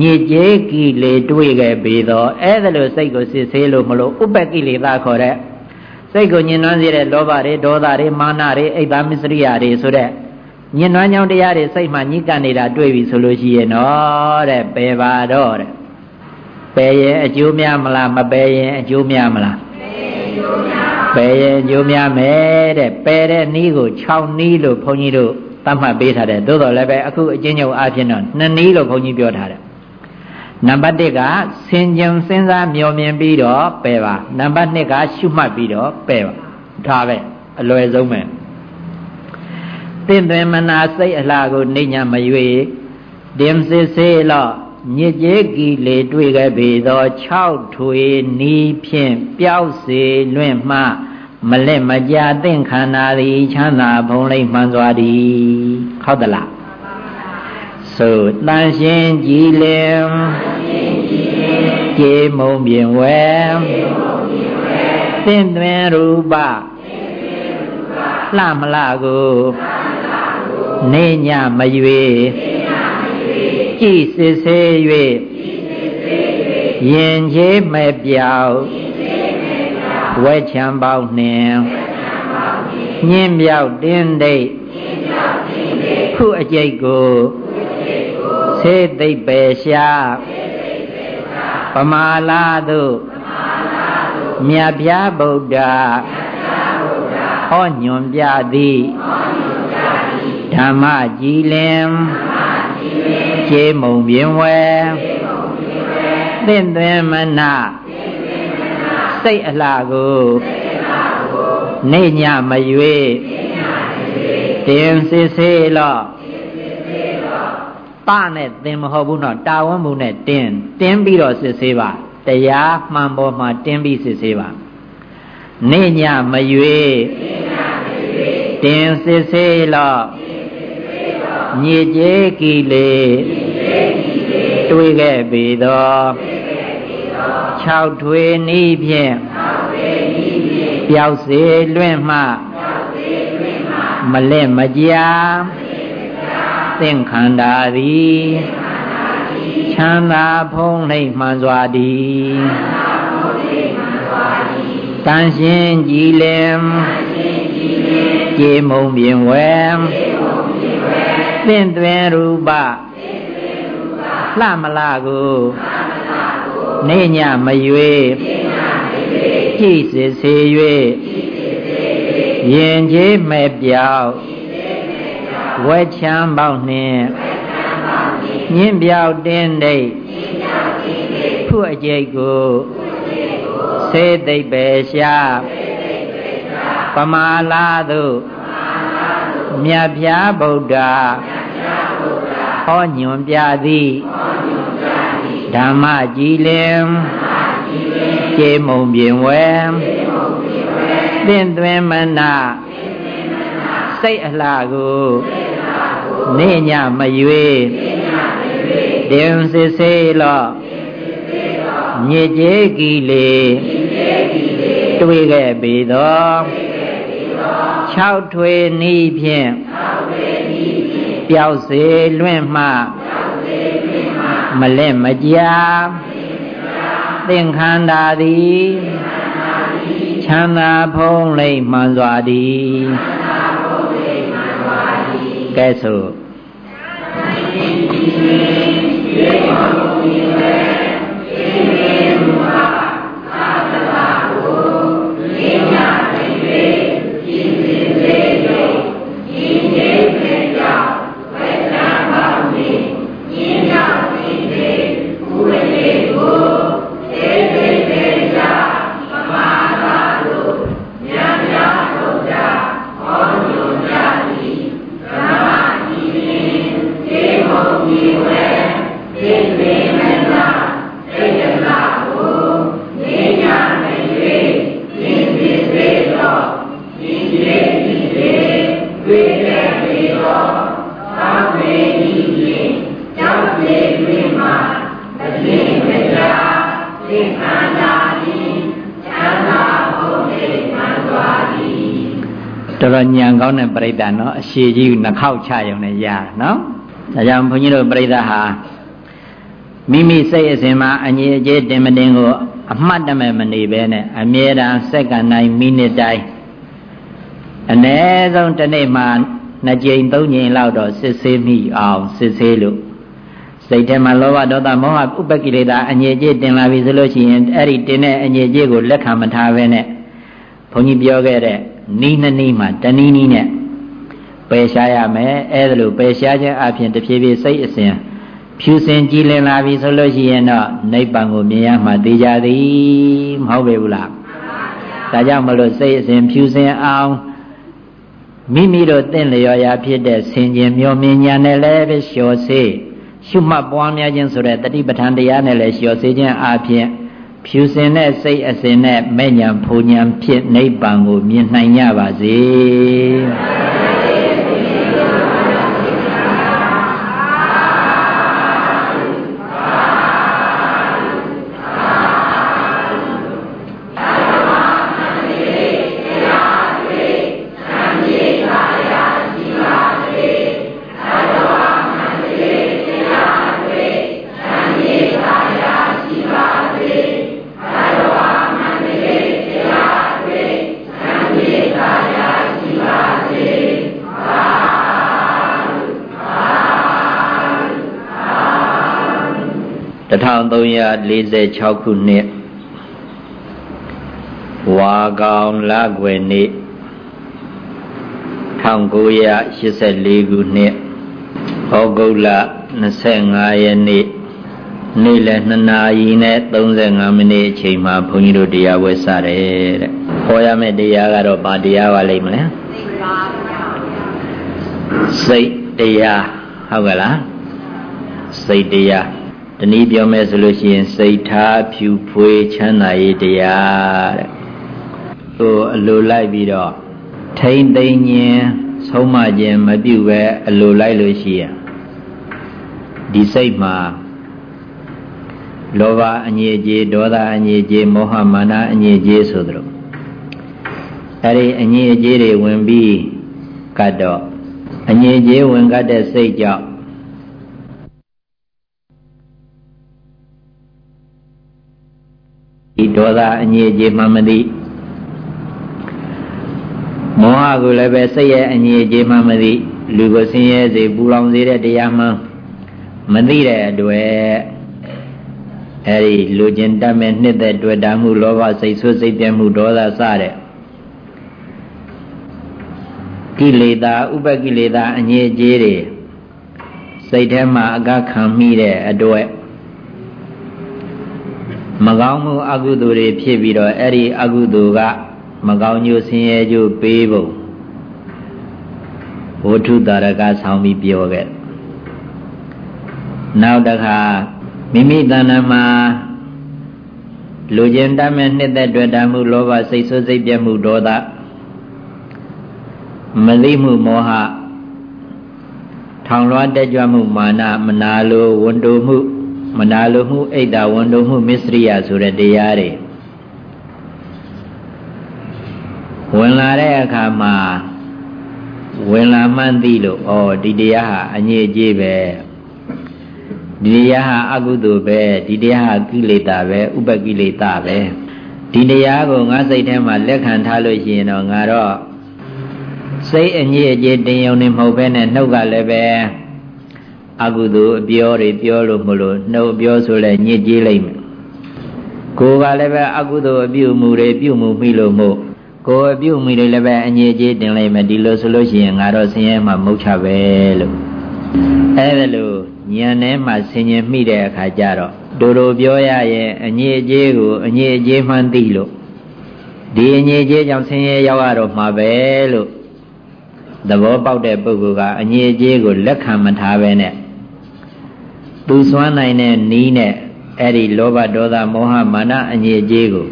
ညစ်ကြေးကိလေတွေ့ခဲ့ပြီတော့အဲ့ဒါလို့စိတ်ကိုစစ်ဆေးလို့မလို့ဥပ္ပကိလေသာခေါ်တဲ့စိတ်ကိုညှဉ်းနှွမ်းစေတဲ့လောဘတွေဒေါသတွေမာနတွေအိပ်ပါမစ္စရိယတွေဆိုတဲ့ညှဉ်းနှွမ်းကြောင်းတရားတွေစိတ်မှညှိကပ်နေတာတွေ့ပြီဆိုလို့ရှိရင်တော့တဲ့ပယ်ပါတော့တဲ့ ပယ်ရင်အကျိုးများမလားမပယ်ရင်အကျိုးများမလားပယ်ရင်အကျိုးများမယ်တဲ့ပယ်တဲ့နည်းကို6နည်းလို့ဘုန်းကြီးတို့သတ်မှတ်ပေးထားတယ်သို့တော်လည်းပဲအခုအချင်းချုပ်အားဖြင့်တော့2နည်းလို့ဘုန်းကြီးပြောထားတယ်နံပါတ်1ကဆင်ခြင်စဉ်းစားမျှော်မြင်ပြီးတော့ပယ်ပါနံပါတ်2ကရှုမှတ်ပြီးတော့ပယ်ပါဒါပဲအလွယ်ဆုံးပဲတင့်သွင်မနာစိတ်အလှကိုနေညာမရွေတင်စစ်စေးလော့ ညစ်ကြေးကီလေတွေ့ခဲ့ပြီသော6ထွေနီးဖြင့်ပျောက်စေလွင့်မှ မလက်မကြာသင့်ခန္ဓာသည်ချမ်းသာဘုံလိမ့်မှန်စွာသည်ဟုတ်သလားဆိုတန်ရှင်ကြည်လင်ကြေမုံပြင်ဝဲသင်သွင်းရူပလှမလှကိုနေညမရွေ ကြည်စစ်ဆေး၍ယင်ချေမဲ့ပြောက်ဝဲချံပေါက်နှင်ညင်းမြောက်တင်းဒိတ်ခုအကျိတ်ကိုသေသိပ်ပေရှာပမာလာသို့မြတ်ဗျာဗုဒ္ဓဟောညွန်ပြသည်ဓမ္မကြည်လင် ခြေမုံပြင်းဝဲသင့်သွင်းမနာစိတ်အလှကိုနေညမရွေတင်စစ်စေးလော့တနဲ့သင်မဟုတ်ဘူးနော်တာဝန်မှုနဲ့တင်းတင်းပြီးတော့စစ်ဆေးပါတရားမှန်ပေါ်မှာတင်းပြီးစစ်ဆေးပါနေညမရွေတင်းစစ်ဆေးလော့ညစ်ကြေးကိလေ တွေးခဲ့ပြီတော့6ထွေနီးဖြင့်ပျောက်စေလွင့်မှမလက်မကြာသင်္ခန္ဓာသည်ချမ်းသာဖုံးနှိပ်မှန်စွာသည်တန်ရှင်းကြည်လင်ကြေမုံပြင်ဝဲသင်သွင်းရူပ လှမလာကိုနေညမရွေကြည်စစ်စေ၍ရင်ကြီးမဲ့ပြောက်ဝဲချမ်းပေါက်နှင့်ညင်းပြောက်တင်းဒိတ်ဖုအကျိတ်ကိုစေသိပ်ပဲရှာပမာလာသို့မြတ်ဖျားဗုဒ္ဓဟောညွန်ပြသည် ဓမ္မကြည်လင်ကျေမုံပြင်ဝဲသင်သွင်းမနာစိတ်အလှကိုနေညမရွေတင်စစ်စေးလော့ညစ်ကြေးကီလေတွေ့ခဲ့ပြီသော၆ထွေနီးဖြင့်ပျောက်စေလွင့်မှ မလက်မကြာသင်္ခန္ဓာသည်ချမ်းသာဖုံးလိမ့်မှန်စွာသည်ကဲဆို တော်ညံကောင်းတဲ့ပြိဿနော်အရှိကြီးနှခောက်ချရုံနဲ့ရနော်ဒါကြောင့်ဘုန်းကြီးတို့ပြိဿဟာမိမိစိတ်အစဉ်မှာအငြိအကျေးတင်မတင်ကိုအမှတ်တမဲ့မနေပဲနဲ့အမြဲတမ်းစက္ကန့်တိုင်းမိနစ်တိုင်းအ ਨੇ ဆုံးတစ်နေ့မှာနှစ်ကြိမ်သုံးကြိမ်လောက်တော့စစ်ဆေးမိအောင်စစ်ဆေးလို့စိတ်ထဲမှာလောဘဒေါသမောဟဥပ္ပကိလေသာအငြိအကျေးတင်လာပြီဆိုလို့ရှိရင်အဲ့ဒီတင်တဲ့အငြိအကျေးကိုလက်ခံမထားဘဲနဲ့ဘုန်းကြီးပြောခဲ့တဲ့ နီးနှစ်နီးမှာတနည်းနည်းနဲ့ပယ်ရှားရမယ်အဲဒါလို့ပယ်ရှားခြင်းအပြင်တဖြည်းဖြည်းစိတ်အစဉ်ဖြူစင်ကြည်လင်လာပြီဆိုလို့ရှိရင်တော့နိဗ္ဗာန်ကိုမြင်ရမှသိကြသည်မဟုတ်ပေဘူးလားဒါကြောင့်မလို့စိတ်အစဉ်ဖြူစင်အောင်မိမိတို့တင့်လျော်ရာဖြစ်တဲ့ဆင်ခြင်မျောမြင်ညာနဲ့လည်းပဲလျှော်စေရှုမှတ်ပွားများခြင်းဆိုတဲ့တတိပဋ္ဌာန်တရားနဲ့လည်းလျှော်စေခြင်းအပြင် ဖြူစင်တဲ့စိတ်အစဉ်နဲ့မဲ့ညာဖူညာဖြစ်နိဗ္ဗာန်ကိုမြင်နိုင်ကြပါစေ 1346ခုနှစ်ဝါကောင်လကွယ်နေ့1984ခုနှစ်ဩဂုတ်လ25ရက်နေ့နေ့လယ်2နာရီနဲ့35မိနစ်အချိန်မှာဘုန်းကြီးတို့တရားဝဲစတယ်တဲ့ဟောရမယ့်တရားကတော့ဗာတရားပါလိမ့်မလဲစိတ်တရားဟုတ်ကလားစိတ်တရား တနည်းပြောမယ်ဆိုလို့ရှိရင်စိတ်ထားဖြူဖွေးချမ်းသာရေးတရားတဲ့ဟိုအလိုလိုက်ပြီးတော့ထိမ့်သိမ့်ခြင်းဆုံးမခြင်းမပြုတ်ပဲအလိုလိုက်လို့ရှိရင်ဒီစိတ်မှာလောဘအငြိအကျေးဒေါသအငြိအကျေးမောဟမာနအငြိအကျေးဆိုသလိုအဲ့ဒီအငြိအကျေးတွေဝင်ပြီးကတ်တော့အငြိအကျေးဝင်ကတ်တဲ့စိတ်ကြောင့် ဒီဒေါသအငြိအကျေးမှမသိမောဟကိုလည်းပဲစိတ်ရဲ့အငြိအကျေးမှမသိလူကိုဆင်းရဲစေပူလောင်စေတဲ့တရားမှမသိတဲ့အတွက်အဲဒီလူကျင်တတ်မဲ့နှစ်သက်တွေ့တာမှုလောဘစိတ်ဆိုးစိတ်ပြတ်မှုဒေါသစတဲ့ကိလေသာဥပကိလေသာအငြိအကျေးတွေစိတ်ထဲမှာအကခံမိတဲ့အတွက် မကောင်းမှုအကုသိုလ်တွေဖြစ်ပြီးတော့အဲ့ဒီအကုသိုလ်ကမကောင်းညိုဆင်းရဲကြိုးပေးဖို့ဝဋ္ထုတာရကဆောင်းပြီးပြောခဲ့နောက်တစ်ခါမိမိတဏ္ဍမှာလူကျင်တတ်မဲ့နှစ်သက်တွေ့တာမှုလောဘစိတ်ဆိုးစိတ်ပြတ်မှုဒေါသမသိမှုမောဟထောင်လွှားတက်ကြွမှုမာနမနာလိုဝန်တိုမှု မနာလိုမှုအိတ်တာဝန်တိုမှုမစ္စရိယဆိုတဲ့တရားတွေဝင်လာတဲ့အခါမှာဝင်လာမှန်းသိလို့ဩဒီတရားဟာအငြိအကျေးပဲဒီတရားဟာအကုသိုလ်ပဲဒီတရားဟာကိလေသာပဲဥပကိလေသာပဲဒီတရားကိုငါစိတ်ထဲမှာလက်ခံထားလို့ရှိရင်တော့ငါတော့စိတ်အညစ်အကြေးတင်ယုံနေမဟုတ်ပဲနဲ့နှုတ်ကလည်းပဲ အကုသိုလ်အပြောတွေပြောလို့မလို့နှုတ်ပြောဆိုလဲညစ်ကြေးလိုက်မယ်ကိုယ်ကလည်းပဲအကုသိုလ်အပြုမှုတွေပြုမှုမိလို့မို့ကိုယ်အပြုမှုတွေလည်းပဲအညစ်အကြေးတင်လိုက်မယ်ဒီလိုဆိုလို့ရှိရင်ငါတော့ဆင်းရဲမှမုတ်ချပဲလို့အဲဒါလို့ဉာဏ်ထဲမှာဆင်ញင်မိတဲ့အခါကျတော့ဒိုလိုပြောရရင်အညစ်အကြေးကိုအညစ်အကြေးမှန်းသိလို့ဒီအညစ်အကြေးကြောင့်ဆင်းရဲရောက်ရတော့မှာပဲလို့သဘောပေါက်တဲ့ပုဂ္ဂိုလ်ကအညစ်အကြေးကိုလက်ခံမထားပဲနဲ့ သူစွမ်းနိုင်တဲ့နီးနဲ့အဲ့ဒီလောဘဒေါသမောဟမာနအညစ်အကြေးကို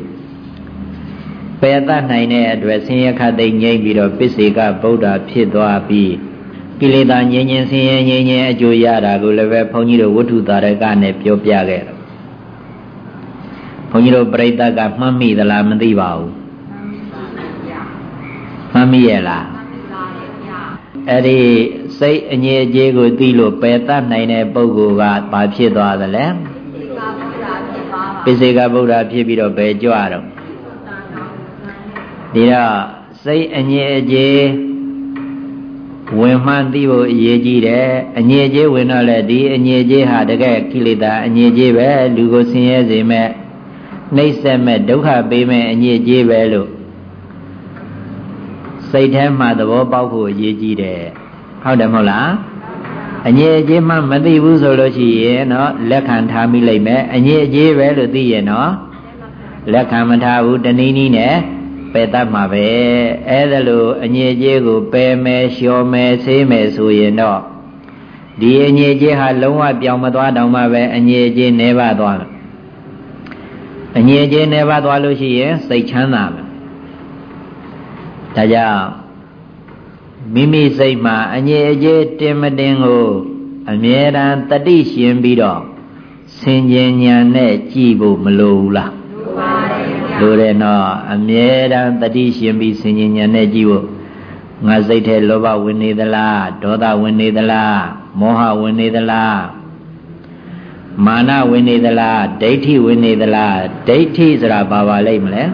ပယ်တတ်နိုင်တဲ့အတွက်ဆင်းရဲခတ်သိမ့်ငြိမ့်ပြီးတော့ပစ္စေကဗုဒ္ဓဖြစ်သွားပြီးကိလေသာငြိမ်းငြိမ်းဆင်းရဲငြိမ်းငြိမ်းအကျိုးရတာကိုလည်းပဲဘုန်းကြီးတို့ဝတ္ထုတာရကနဲ့ပြောပြခဲ့တယ်ဘုန်းကြီးတို့ပြိဿကမှတ်မိသလားမသိပါဘူးမှတ်မိရဲ့လားအဲ့ဒီ စိတ်အငြိအကျေးကိုသိလို့ပယ်တတ်နိုင်တဲ့ပုဂ္ဂိုလ်ကဘာဖြစ်သွားသလဲပိစေကဗုဒ္ဓဖြစ်ပြီးတော့ဘယ်ကြွတော့ဒီတော့စိတ်အငြိအကျေးဝင်မှန်းသိဖို့အရေးကြီးတယ်အငြိအကျေးဝင်တော့လေဒီအငြိအကျေးဟာတကယ်ကိလေသာအငြိအကျေးပဲလူကိုဆင်းရဲစေမဲ့နှိမ့်ဆက်မဲ့ဒုက္ခပေးမဲ့အငြိအကျေးပဲလို့စိတ်ထဲမှာသဘောပေါက်ဖို့အရေးကြီးတယ် ဟုတ်တယ်မဟုတ်လားအငြိအကျေးမှမသိဘူးဆိုလို့ရှိရင်တော့လက်ခံထားမိလိုက်မယ်အငြိအကျေးပဲလို့သိရင်တော့လက်ခံမထားဘူးတနည်းနည်းနဲ့ပယ်တတ်မှာပဲအဲဒါလို့အငြိအကျေးကိုပယ်မယ်လျှော်မယ်ဆေးမယ်ဆိုရင်တော့ဒီအငြိအကျေးဟာလုံးဝပြောင်းမသွားတော့မှပဲအငြိအကျေးနေပါသွားမယ်အငြိအကျေးနေပါသွားလို့ရှိရင်စိတ်ချမ်းသာမယ်ဒါကြောင့် မိမိစိတ်မှာအငြိအကျေးတင်မတင်ကိုအမြဲတမ်းတတိရှင်ပြီးတော့ဆင်ခြင်ဉာဏ်နဲ့ကြည့်ဖို့မလိုဘူးလားလိုတယ်နော်အမြဲတမ်းတတိရှင်ပြီးဆင်ញဉာဏ်နဲ့ကြည့်ဖို့ငါစိတ်ထဲလောဘဝင်နေသလားဒေါသဝင်နေသလားမောဟဝင်နေသလားမာနဝင်နေသလားဒိဋ္ဌိဝင်နေသလားဒိဋ္ဌိဆိုတာဘာပါလိမ့်မလဲ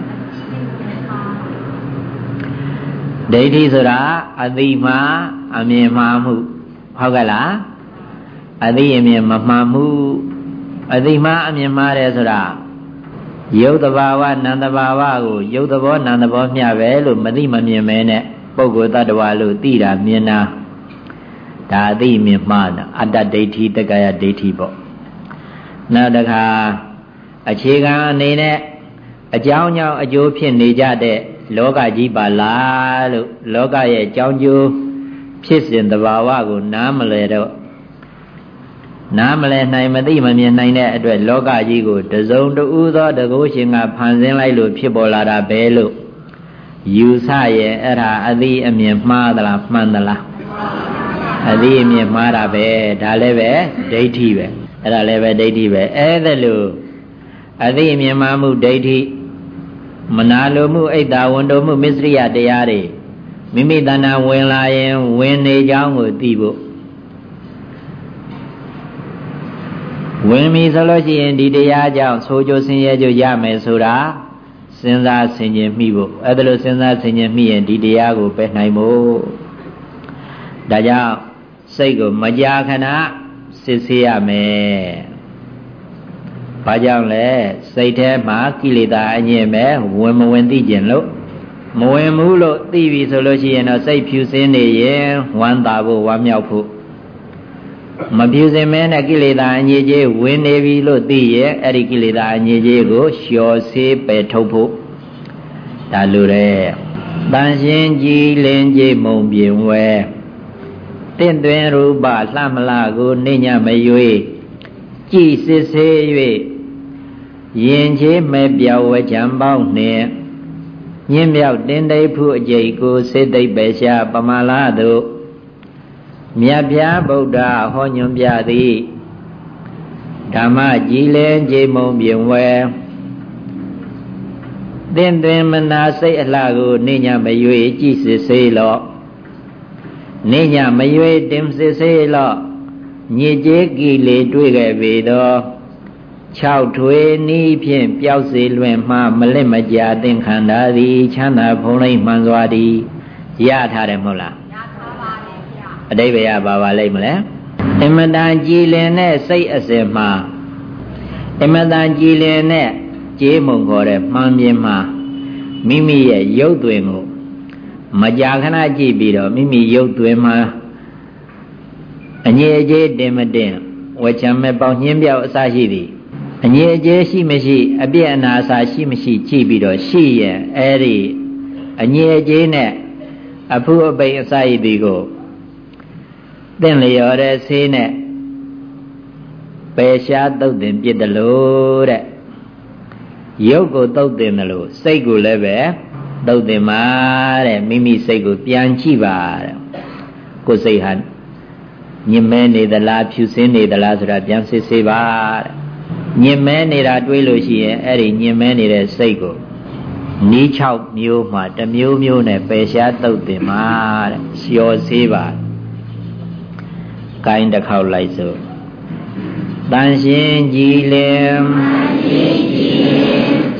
ဒိဋ္ဌိဆိုတာအတိမှာအမြင်မှားမှုဟုတ်ကဲ့လားအတိအမြင်မမှန်မှုအတိမှားအမြင်မှားတယ်ဆိုတာရုပ်တဘာဝနံတဘာဝကိုရုပ်သဘောနံသဘောမျှပဲလို့မသိမမြင်မဲနဲ့ပုဂ္ဂိုလ်တ attva လို့သိတာမြင်တာဒါအသိမြင်မှားတာအတ္တဒိဋ္ဌိတက္ကယဒိဋ္ဌိပေါ့နောက်တခါအခြေခံအနေနဲ့အကြောင်းကြောင့်အကျိုးဖြစ်နေကြတဲ့ လောကကြီးပါလားလို့လောကရဲ့အကြောင်းကျိုးဖြစ်စဉ်တဘာဝကိုနားမလဲတော့နားမလဲနိုင်မသိမမြင်နိုင်တဲ့အတွက်လောကကြီးကိုတစုံတဦးသောတကုရှင်ကဖန်ဆင်းလိုက်လို့ဖြစ်ပေါ်လာတာပဲလို့ယူဆရဲ့အဲ့ဒါအသိအမြင်မှားသလားမှန်သလားအသိအမြင်မှားတာပဲဒါလည်းပဲဒိဋ္ဌိပဲအဲ့ဒါလည်းပဲဒိဋ္ဌိပဲအဲ့ဒါလို့အသိအမြင်မှားမှုဒိဋ္ဌိ မနာလိုမှုအိတ်တာဝန်တော်မှုမစ္စရိယတရားတွေမိမိတဏ္ဍဝင်လာရင်ဝင်နေကြောင်းကိုသိဖို့ဝင်ပြီဆိုလို့ရှိရင်ဒီတရားကြောင့်ဆိုးကျိုးဆင်းရဲကျိုးရမယ်ဆိုတာစဉ်းစားဆင်ခြင်မိဖို့အဲ့ဒါလို့စဉ်းစားဆင်ခြင်မိရင်ဒီတရားကိုပယ်နိုင်ဖို့ဒါကြောင့်စိတ်ကိုမကြာခဏစစ်ဆေးရမယ် ဘာကြောင့်လဲစိတ်ထဲမှာကိလေသာအငြင်းပဲဝင်မဝင်သိကျင်လို့မဝင်ဘူးလို့သိပြီဆိုလို့ရှိရင်တော့စိတ်ဖြူစင်းနေရင်ဝမ်းသာဖို့ဝမ်းမြောက်ဖို့မပြူစင်မဲနဲ့ကိလေသာအငြိကြီးဝင်နေပြီလို့သိရဲ့အဲ့ဒီကိလေသာအငြိကြီးကိုလျှော်ဆေးပယ်ထုတ်ဖို့ဒါလိုတဲ့တန်ရှင်းကြည်လင်ကြည်မုံပြင်ဝဲတင့်တွင်ရူပလှမလာကိုနေညမရွေကြည်စစ်ဆေး၍ ယင်ချေမဲ့ပြောင်းဝချံပေါင်းနှင့်ညင်းမြောက်တင်တိဖုအကျိတ်ကိုစေသိပ်ပဲရှာပမာလာတို့မြတ်ဗျာဗုဒ္ဓဟောညွန်ပြသည်ဓမ္မကြည်လင်ကြည်မုံပြင်ဝဲသင်သွင်မနာစိတ်အလှကိုနေညမရွေကြည်စစ်စေလော့နေညမရွေတင်စစ်စေလော့ညစ်ကြေးကိလေတွေ့ခဲ့ပေသော 6ထွေနီးဖြင့်ပျောက်စေလွင်မှမလစ်မကြာသင်္ခန္ဓာသည်ချမ်းသာဖုံးလိမ့်မှန်စွာသည်ရထားတယ်မဟုတ်လားရထားပါရဲ့ဗျာအတိပ္ပယပါပါလိမ့်မလဲအမတန်ကြည်လင်တဲ့စိတ်အစဉ်မှာအမတန်ကြည်လင်တဲ့ကြေးမုံခေါ်တဲ့မှန်ပြင်းမှာမိမိရဲ့ရုပ်သွင်းကိုမကြာခဏကြည့်ပြီးတော့မိမိရုပ်သွင်းမှာအငြိအကျေးတင်မတင်ဝချမ်းမဲ့ပေါင်းညင်းပြောက်အစရှိသည် အငြိအကျေးရှိမရှိအပြည့်အနာအစာရှိမရှိကြည့်ပြီးတော့ရှိရင်အဲ့ဒီအငြိအကျေးနဲ့အဖုအပိန်အစာရည်ဒီကိုသင်လျော်တဲ့ဆေးနဲ့ပယ်ရှားတုတ်တင်ပြစ်တယ်လို့တဲ့ရုပ်ကိုတုတ်တင်တယ်လို့စိတ်ကိုလည်းပဲတုတ်တင်ပါတဲ့မိမိစိတ်ကိုပြန်ကြည့်ပါတဲ့ကိုယ်စိတ်ဟာညင်မဲနေသလားဖြူစင်းနေသလားဆိုတာပြန်စစ်ဆေးပါတဲ့ ညင်မဲနေတာတွေးလို့ရှိရင်အဲ့ဒီညင်မဲနေတဲ့စိတ်ကိုနီး6မျိုးမှတစ်မျိုးမျိုးနဲ့ပယ်ရှားတုတ်တင်ပါတဲ့လျှော်ဆေးပါကိုင်းတစ်ခေါက်လိုက်စို့တန်ရှင်ကြည်လင်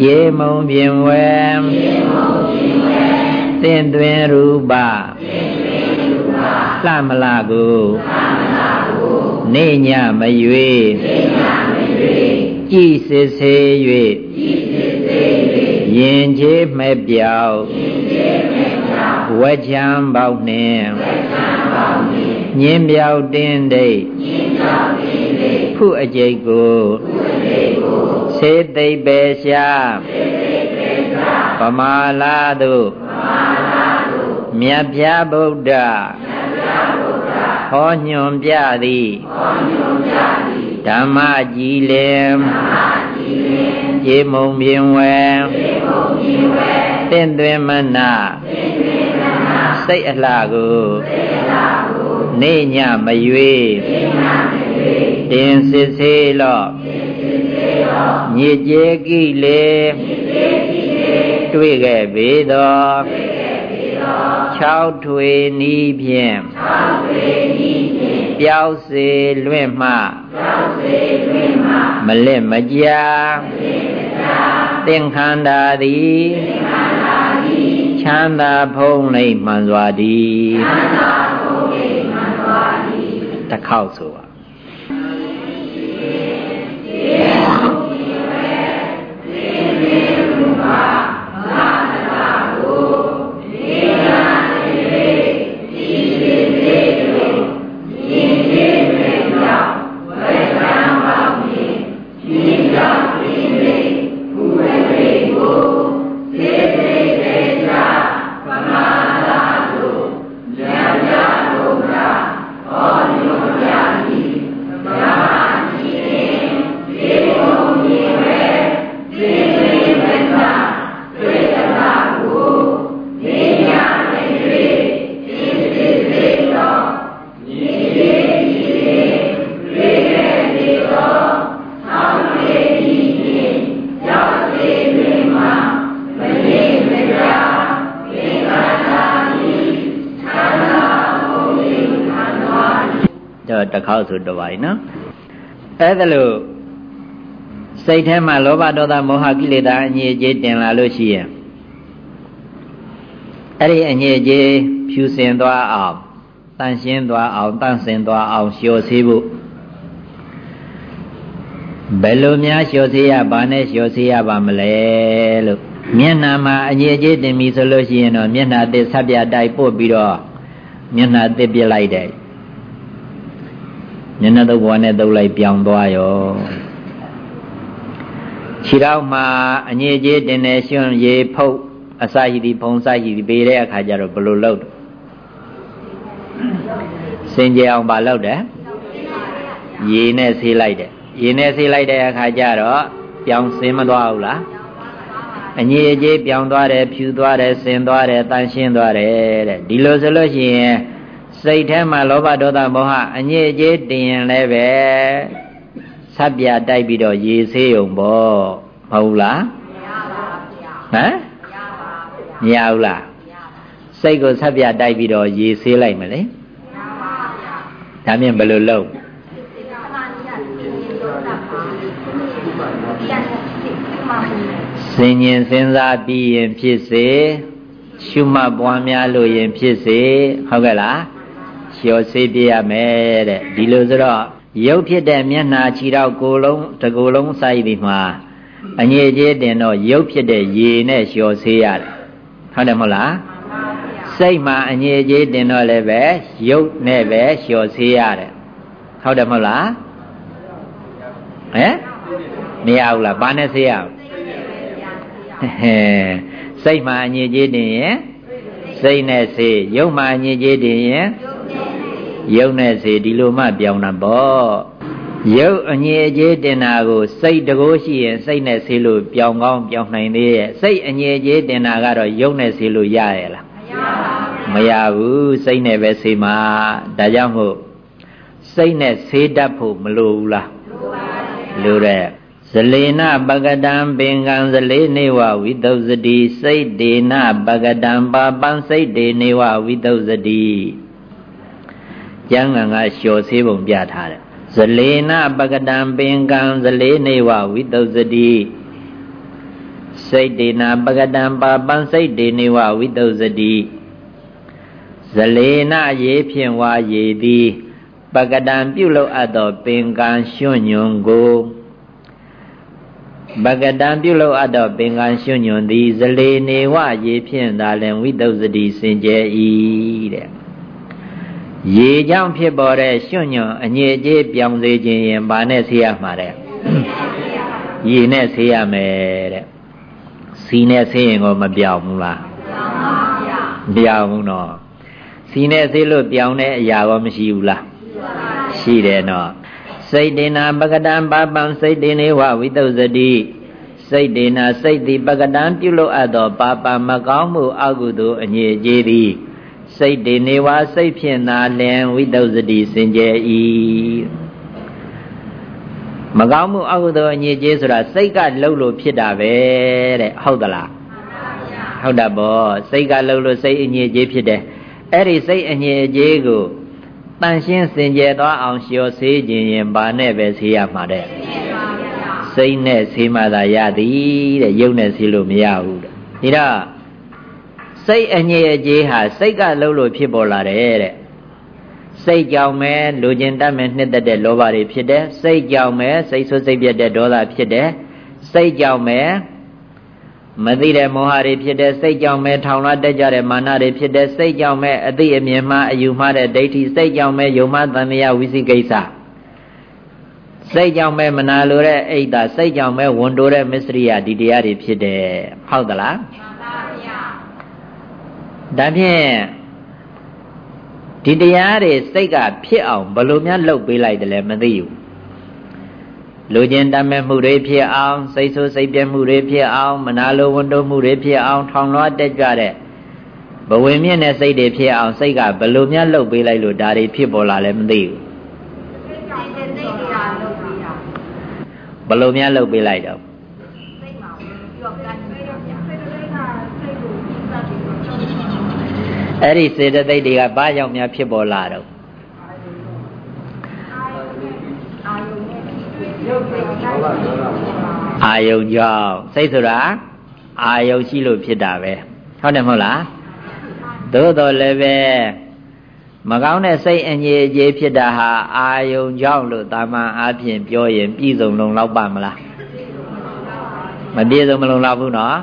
ကျေမုံပြင်ဝဲသင်သွင်းရူပလှမလာကိုနေညမရွေ ကြည်စစ်စေ၍ယင်ချေမဲ့ပြောက်ဝချံပေါက်နှင့်ညင်းပြောက်တင်းဒိတ်ဖုအကျိတ်ကိုစေသိပ်ပေရှာပမာလာတုမြတ်ပြဗုဒ္ဓဟောညွန်ပြသည် ဓမ္မကြည်လင်ကျေမုံပြင်ဝဲတင့်သွင်းမနာစိတ်အလှကိုနေညမရွေတင်စစ်စေလော့ညစ်ကြေကိလေတွေ့ခဲ့ပေသော 6ထွေနီးဖြင့်ပျောက်စေလွင့်မှမလစ်မကြာသင်္ခန္ဓာသည်ချမ်းသာဖုံးလိမ့်မှန်စွာသည်တစ်ခေါက်ဆိုပါ ခေါက်ဆိုတော့ပါ යි နော်အဲ့ဒါလို့စိတ်ထဲမှာလောဘဒေါသမောဟကိလေသာအငြိအကျေးတင်လာလို့ရှိရင်အဲ့ဒီအငြိအကျေးဖြူစင်သွားအောင်တန်ရှင်းသွားအောင်တန့်စင်သွားအောင်လျှော်ဆေးဖို့ဘယ်လိုများလျှော်ဆေးရဘာနဲ့လျှော်ဆေးရပါမလဲလို့မျက်နှာမှာအငြိအကျေးတင်ပြီဆိုလို့ရှိရင်တော့မျက်နှာအသစ်ဆက်ပြတိုက်ပို့ပြီးတော့မျက်နှာအသစ်ပြလိုက်တယ် မျက်နှာတုပ်ဘဝနဲ့တုပ်လိုက်ပြောင်းသွားရောခြေထောက်မှာအငြိအကျေးတင်နေရှင်ရေဖုတ်အစာရှိသည်ဖုံစာရှိသည်ပေးတဲ့အခါကျတော့ဘယ်လိုလုပ်စင်ကြအောင်မလုပ်တယ်ရေနဲ့ဆေးလိုက်တယ်ရေနဲ့ဆေးလိုက်တဲ့အခါကျတော့ပြောင်းစင်မသွားဘူးလားအငြိအကျေးပြောင်းသွားတယ်ဖြူသွားတယ်စင်သွားတယ်တန်ရှင်းသွားတယ်တဲ့ဒီလိုဆိုလို့ရှိရင် စိတ်ထဲမှာလောဘဒေါသမောဟအငြိအကျေးတင်ရင်လည်းပဲဆပ်ပြတိုက်ပြီးတော့ရေဆေးုံပေါ့မဟုတ်လားမရပါဘူးဗျာဟမ်မရဘူးလားစိတ်ကိုဆပ်ပြတိုက်ပြီးတော့ရေဆေးလိုက်မလဲမရပါဘူးဗျာဒါမြင်ဘယ်လိုလုပ်စင်ញင်စဉ်းစားပြီးရင်ဖြစ်စေရှုမှတ်ပွားများလို့ရင်ဖြစ်စေဟုတ်ကဲ့လား လျှော်စေးပြရမယ်တဲ့ဒီလိုဆိုတော့ရုပ်ဖြစ်တဲ့မျက်နှာခြေထောက်ကိုယ်လုံးတစ်ကိုယ်လုံးစိုက်ဒီမှာအငြိအကျေးတင်တော့ရုပ်ဖြစ်တဲ့ရေနဲ့လျှော်စေးရတယ်ဟုတ်တယ်မဟုတ်လားစိတ်မှာအငြိအကျေးတင်တော့လည်းပဲရုပ်နဲ့ပဲလျှော်စေးရတယ်ဟုတ်တယ်မဟုတ်လားဟမ်မရဘူးလားဘာနဲ့စေးရအောင်ဟဲစိတ်မှာအငြိကြေးတင်ရင်စိတ်နဲ့စေရုပ်မှာအငြိကြေးတင်ရင်ရုပ် နဲ့စေဒီလိုမှပြောင်းတာပေါ့ရုပ်အငြိအကျေးတင်တာကို စိတ်တကိုးရှိရင်စိတ်နဲ့ဆေးလို့ပြောင်းကောင်းပြောင်းနိုင်သေးရဲ့စိတ်အငြိအကျေးတင်တာကတော့ရုပ်နဲ့ဆေးလို့ရရဲ့လားမရဘူးစိတ်နဲ့ပဲဆေးမှာဒါကြောင့်မို့စိတ်နဲ့ဆေးတတ်ဖို့မလိုဘူးလားလိုတဲ့ဇလေနပကတံပင်ကံဇလေနေဝဝိသုဇတိစိတ်ဒေနပကတံပါပံစိတ်ဒေနေဝဝိသုဇတိ ကျမ်းဂန်ကလျှော်သေးပုံပြထားတယ်ဇလေနပကတံပင်ကံဇလေနေဝဝိသုဇတိစိတ်ဒေနပကတံပါပံစိတ်ဒေနေဝဝိသုဇတိဇလေနရေဖြင့်ဝါရေသည်ပကတံပြုလုပ်အပ်သောပင်ကံရွှွညွန်ကိုပကတံပြုလုပ်အပ်သောပင်ကံရွှွညွန်သည်ဇလေနေဝရေဖြင့်သာလင်ဝိတုဇတိစင်ကြယ်၏တဲ့ ရေကြောင့်ဖြစ်ပေါ်တဲ့ရွှွညွန်အညစ်အကြေးပြောင်းစေခြင်းရင်ဘာနဲ့ဆေးရမှာတဲ့ရေနဲ့ဆေးရမယ်တဲ့စီနဲ့ဆေးရင်ကိုမပြောင်းဘူးလားပြောင်းဘူးနော်စီနဲ့ဆေးလို့ပြောင်းတဲ့အရာရောမရှိဘူးလားရှိတယ်နော်စိတ်တေနာပကတံပါပံစိတ်တေနေဝဝိတုဇတိစိတ်တေနာစိတ်တိပကတံပြုလို့အပ်သောပါပမကောင်းမှုအကုသိုလ်အငြိအကျေးသည် စိတ်တေနေဝစိတ်ဖြင့်သာလင်ဝိတုဇတိစင်ကြယ်၏မကောင်းမှုအကုသိုလ်အငြိအကျေးဆိုတာစိတ်ကလှုပ်လို့ဖြစ်တာပဲတဲ့ဟုတ်သလားဟုတ်တာပေါ့စိတ်ကလှုပ်လို့စိတ်အငြိအကျေးဖြစ်တယ်အဲ့ဒီစိတ်အငြိအကျေးကိုတန်ရှင်းစင်ကြယ်သွားအောင်လျှော်ဆေးခြင်းရင်ဘာနဲ့ပဲဆေးရမှာတဲ့စိတ်နဲ့ဆေးမှသာရသည်တဲ့ရုပ်နဲ့ဆေးလို့မရဘူးတဲ့ဒီတော့ စိတ်အငြိအကျေးဟာစိတ်ကလှုပ်လို့ဖြစ်ပေါ်လာတယ်တဲ့စိတ်ကြောင့်ပဲလူကျင်တတ်မဲ့နှစ်သက်တဲ့လောဘတွေဖြစ်တယ်စိတ်ကြောင့်ပဲစိတ်ဆိုးစိတ်ပြတ်တဲ့ဒေါသဖြစ်တယ်စိတ်ကြောင့်ပဲမသိတဲ့မောဟတွေဖြစ်တဲ့စိတ်ကြောင့်ပဲထောင်လွှတ်တက်ကြတဲ့မာနတွေဖြစ်တဲ့စိတ်ကြောင့်ပဲအသိအမြင်မှအယူမှတဲ့ဒိဋ္ဌိစိတ်ကြောင့်ပဲယုံမှသံမြဝိသိကိစ္စစိတ်ကြောင့်ပဲမနာလိုတဲ့အိတ်သာစိတ်ကြောင့်ပဲဝန်တိုတဲ့မစ္စရိယဒီတရားတွေဖြစ်တယ်ဟုတ်သလားမှန်ပါဗျာ ဒါဖြင့်ဒီတရားတွေစိတ်ကဖြစ်အောင်ဘယ်လိုများလုပ်ပေးလိုက်တယ်လဲမသိဘူးလူကျင်တတ်မဲ့မှုတွေဖြစ်အောင်စိတ်ဆိုးစိတ်ပြည့်မှုတွေဖြစ်အောင်မနာလိုဝန်တိုးမှုတွေဖြစ်အောင်ထောင်လွှားတက်ကြတဲ့ဘဝင်မြင့်တဲ့စိတ်တွေဖြစ်အောင်စိတ်ကဘယ်လိုများလှုပ်ပေးလိုက်လို့ဒါတွေဖြစ်ပေါ်လာလဲမသိဘူးဘယ်လိုများလှုပ်ပေးလိုက်တော့ အဲ့ဒီစေတသိက်တွေကဘာကြောင့်များဖြစ်ပေါ်လာတော့အာယုံကြောင့်စိတ်ဆိုတာအာယုံရှိလို့ဖြစ်တာပဲဟုတ်တယ်မဟုတ်လားသို့တော်လည်းပဲမကောင်းတဲ့စိတ်အငြိအကျေးဖြစ်တာဟာအာယုံကြောင့်လို့တာမန်အားဖြင့်ပြောရင်ပြည့်စုံလုံလောက်ပါမလားမပြည့်စုံမလုံလောက်ဘူးနော်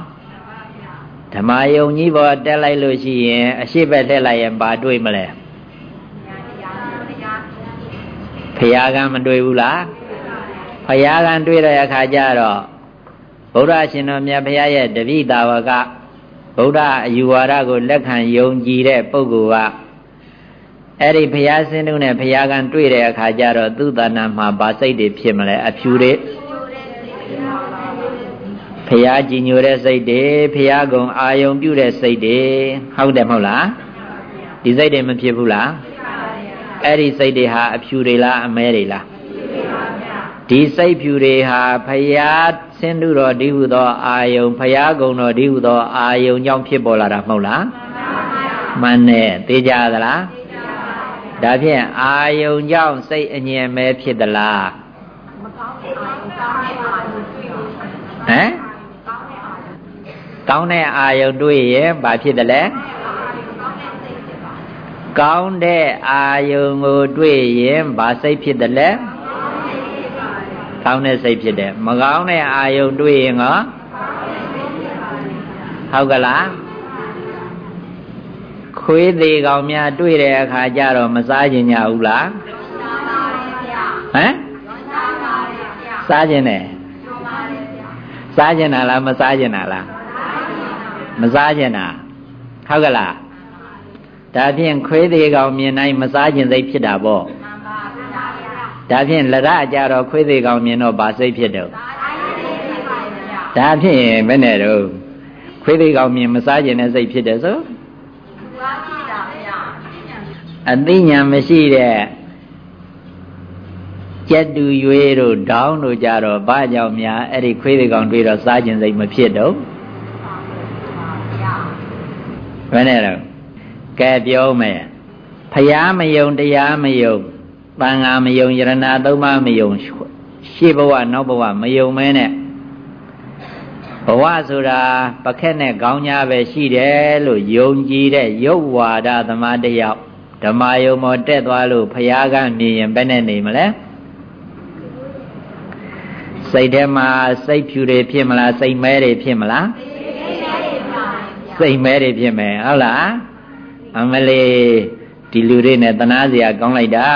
ဓမ္မယုံကြီးပေါ်တက်လိုက်လို့ရှိရင်အရှိဘက်တက်လိုက်ရင်ဘာတွေ့မလဲဖရာကမတွေ့ဘူးလားဖရာကတွေ့တဲ့အခါကျတော့ဗုဒ္ဓရှင်တော်မြတ်ဘုရားရဲ့တပိတာဝကဗုဒ္ဓအယူဝါဒကိုလက်ခံယုံကြည်တဲ့ပုဂ္ဂိုလ်ကအဲ့ဒီဘုရားရှင်တို့နဲ့ဘုရားကတွေ့တဲ့အခါကျတော့သူ့တဏ္ဍာမှာဗာစိတ်တွေဖြစ်မလဲအဖြူတွေ ဟရာကြည်ညိုတဲ့စိတ်တွေဖရာကုံအာယုံပြုတဲ့စိတ်တွေဟုတ်တယ်မဟုတ်လားဒီစိတ်တွေမဖြစ်ဘူးလားအဲ့ဒီစိတ်တွေဟာအဖြူတွေလားအမဲတွေလားဒီစိတ်ဖြူတွေဟာဖရာဆင်းတုတော်ဒီဟုသော အာယုံဖရာကုံတော်ဒီဟုသော အာယုံကြောင့်ဖြစ်ပေါ်လာတာမဟုတ်လားမှန်တယ်သိကြသလားဒါဖြင့်အာယုံကြောင့်စိတ်အငြင်းမဲဖြစ်သလားဟမ် ကောင်းတဲ့အာယုံတွေ့ရင်ဘာဖြစ်တယ်လဲကောင်းတဲ့အာယုံကိုတွေ့ရင်ဘာစိတ်ဖြစ်တယ်လဲကောင်းတဲ့စိတ်ဖြစ်တယ်မကောင်းတဲ့အာယုံတွေ့ရင်ကဟုတ်ကလားခွေးသေးကောင်များတွေ့တဲ့အခါကျတော့မစားကြင်ကြဘူးလားဟမ်စားကြင်တယ်စားကြင်တာလားမစားကြင်တာလား မစားကြင်တာဟုတ်ကလားဒါဖြင့်ခွေးသေးကောင်မြင်တိုင်းမစားကြင်စိတ်ဖြစ်တာပေါ့ဒါဖြင့်လရအကြတော့ခွေးသေးကောင်မြင်တော့ဗာစိတ်ဖြစ်တော့ဒါဖြင့်ဘယ်နဲ့တော့ခွေးသေးကောင်မြင်မစားကြင်တဲ့စိတ်ဖြစ်တယ်ဆိုအသိဉာဏ်မရှိတဲ့ကြက်တူရွေးတို့ဒေါင်းတို့ကြတော့ဘာကြောင့်များအဲ့ဒီခွေးတွေကောင်တွေ့တော့စားခြင်းစိတ်မဖြစ်တော့ ဘယ်နဲ့တော့ကဲပြောမယ်ဖျားမယုံတရားမယုံတန်ဃာမယုံယရဏသုံးပါးမယုံရှေ့ဘဝနောက်ဘဝမယုံမဲနဲ့ဘဝဆိုတာပခက်နဲ့ခေါင်းညာပဲရှိတယ်လို့ယုံကြည်တဲ့ရုပ်ဝါဒသမားတယောက်ဓမ္မယုံမောတက်သွားလို့ဖရာကမြင်ရင်ဘယ်နဲ့နေမလဲစိတ်ထဲမှာစိတ်ဖြူတွေဖြစ်မလားစိတ်မဲတွေဖြစ်မလားစိ တ်မဲတွေဖြစ်မယ်ဟုတ်လားအမလေးဒီလူတွေနဲ့တနာစရာကောင်းလိုက်တာ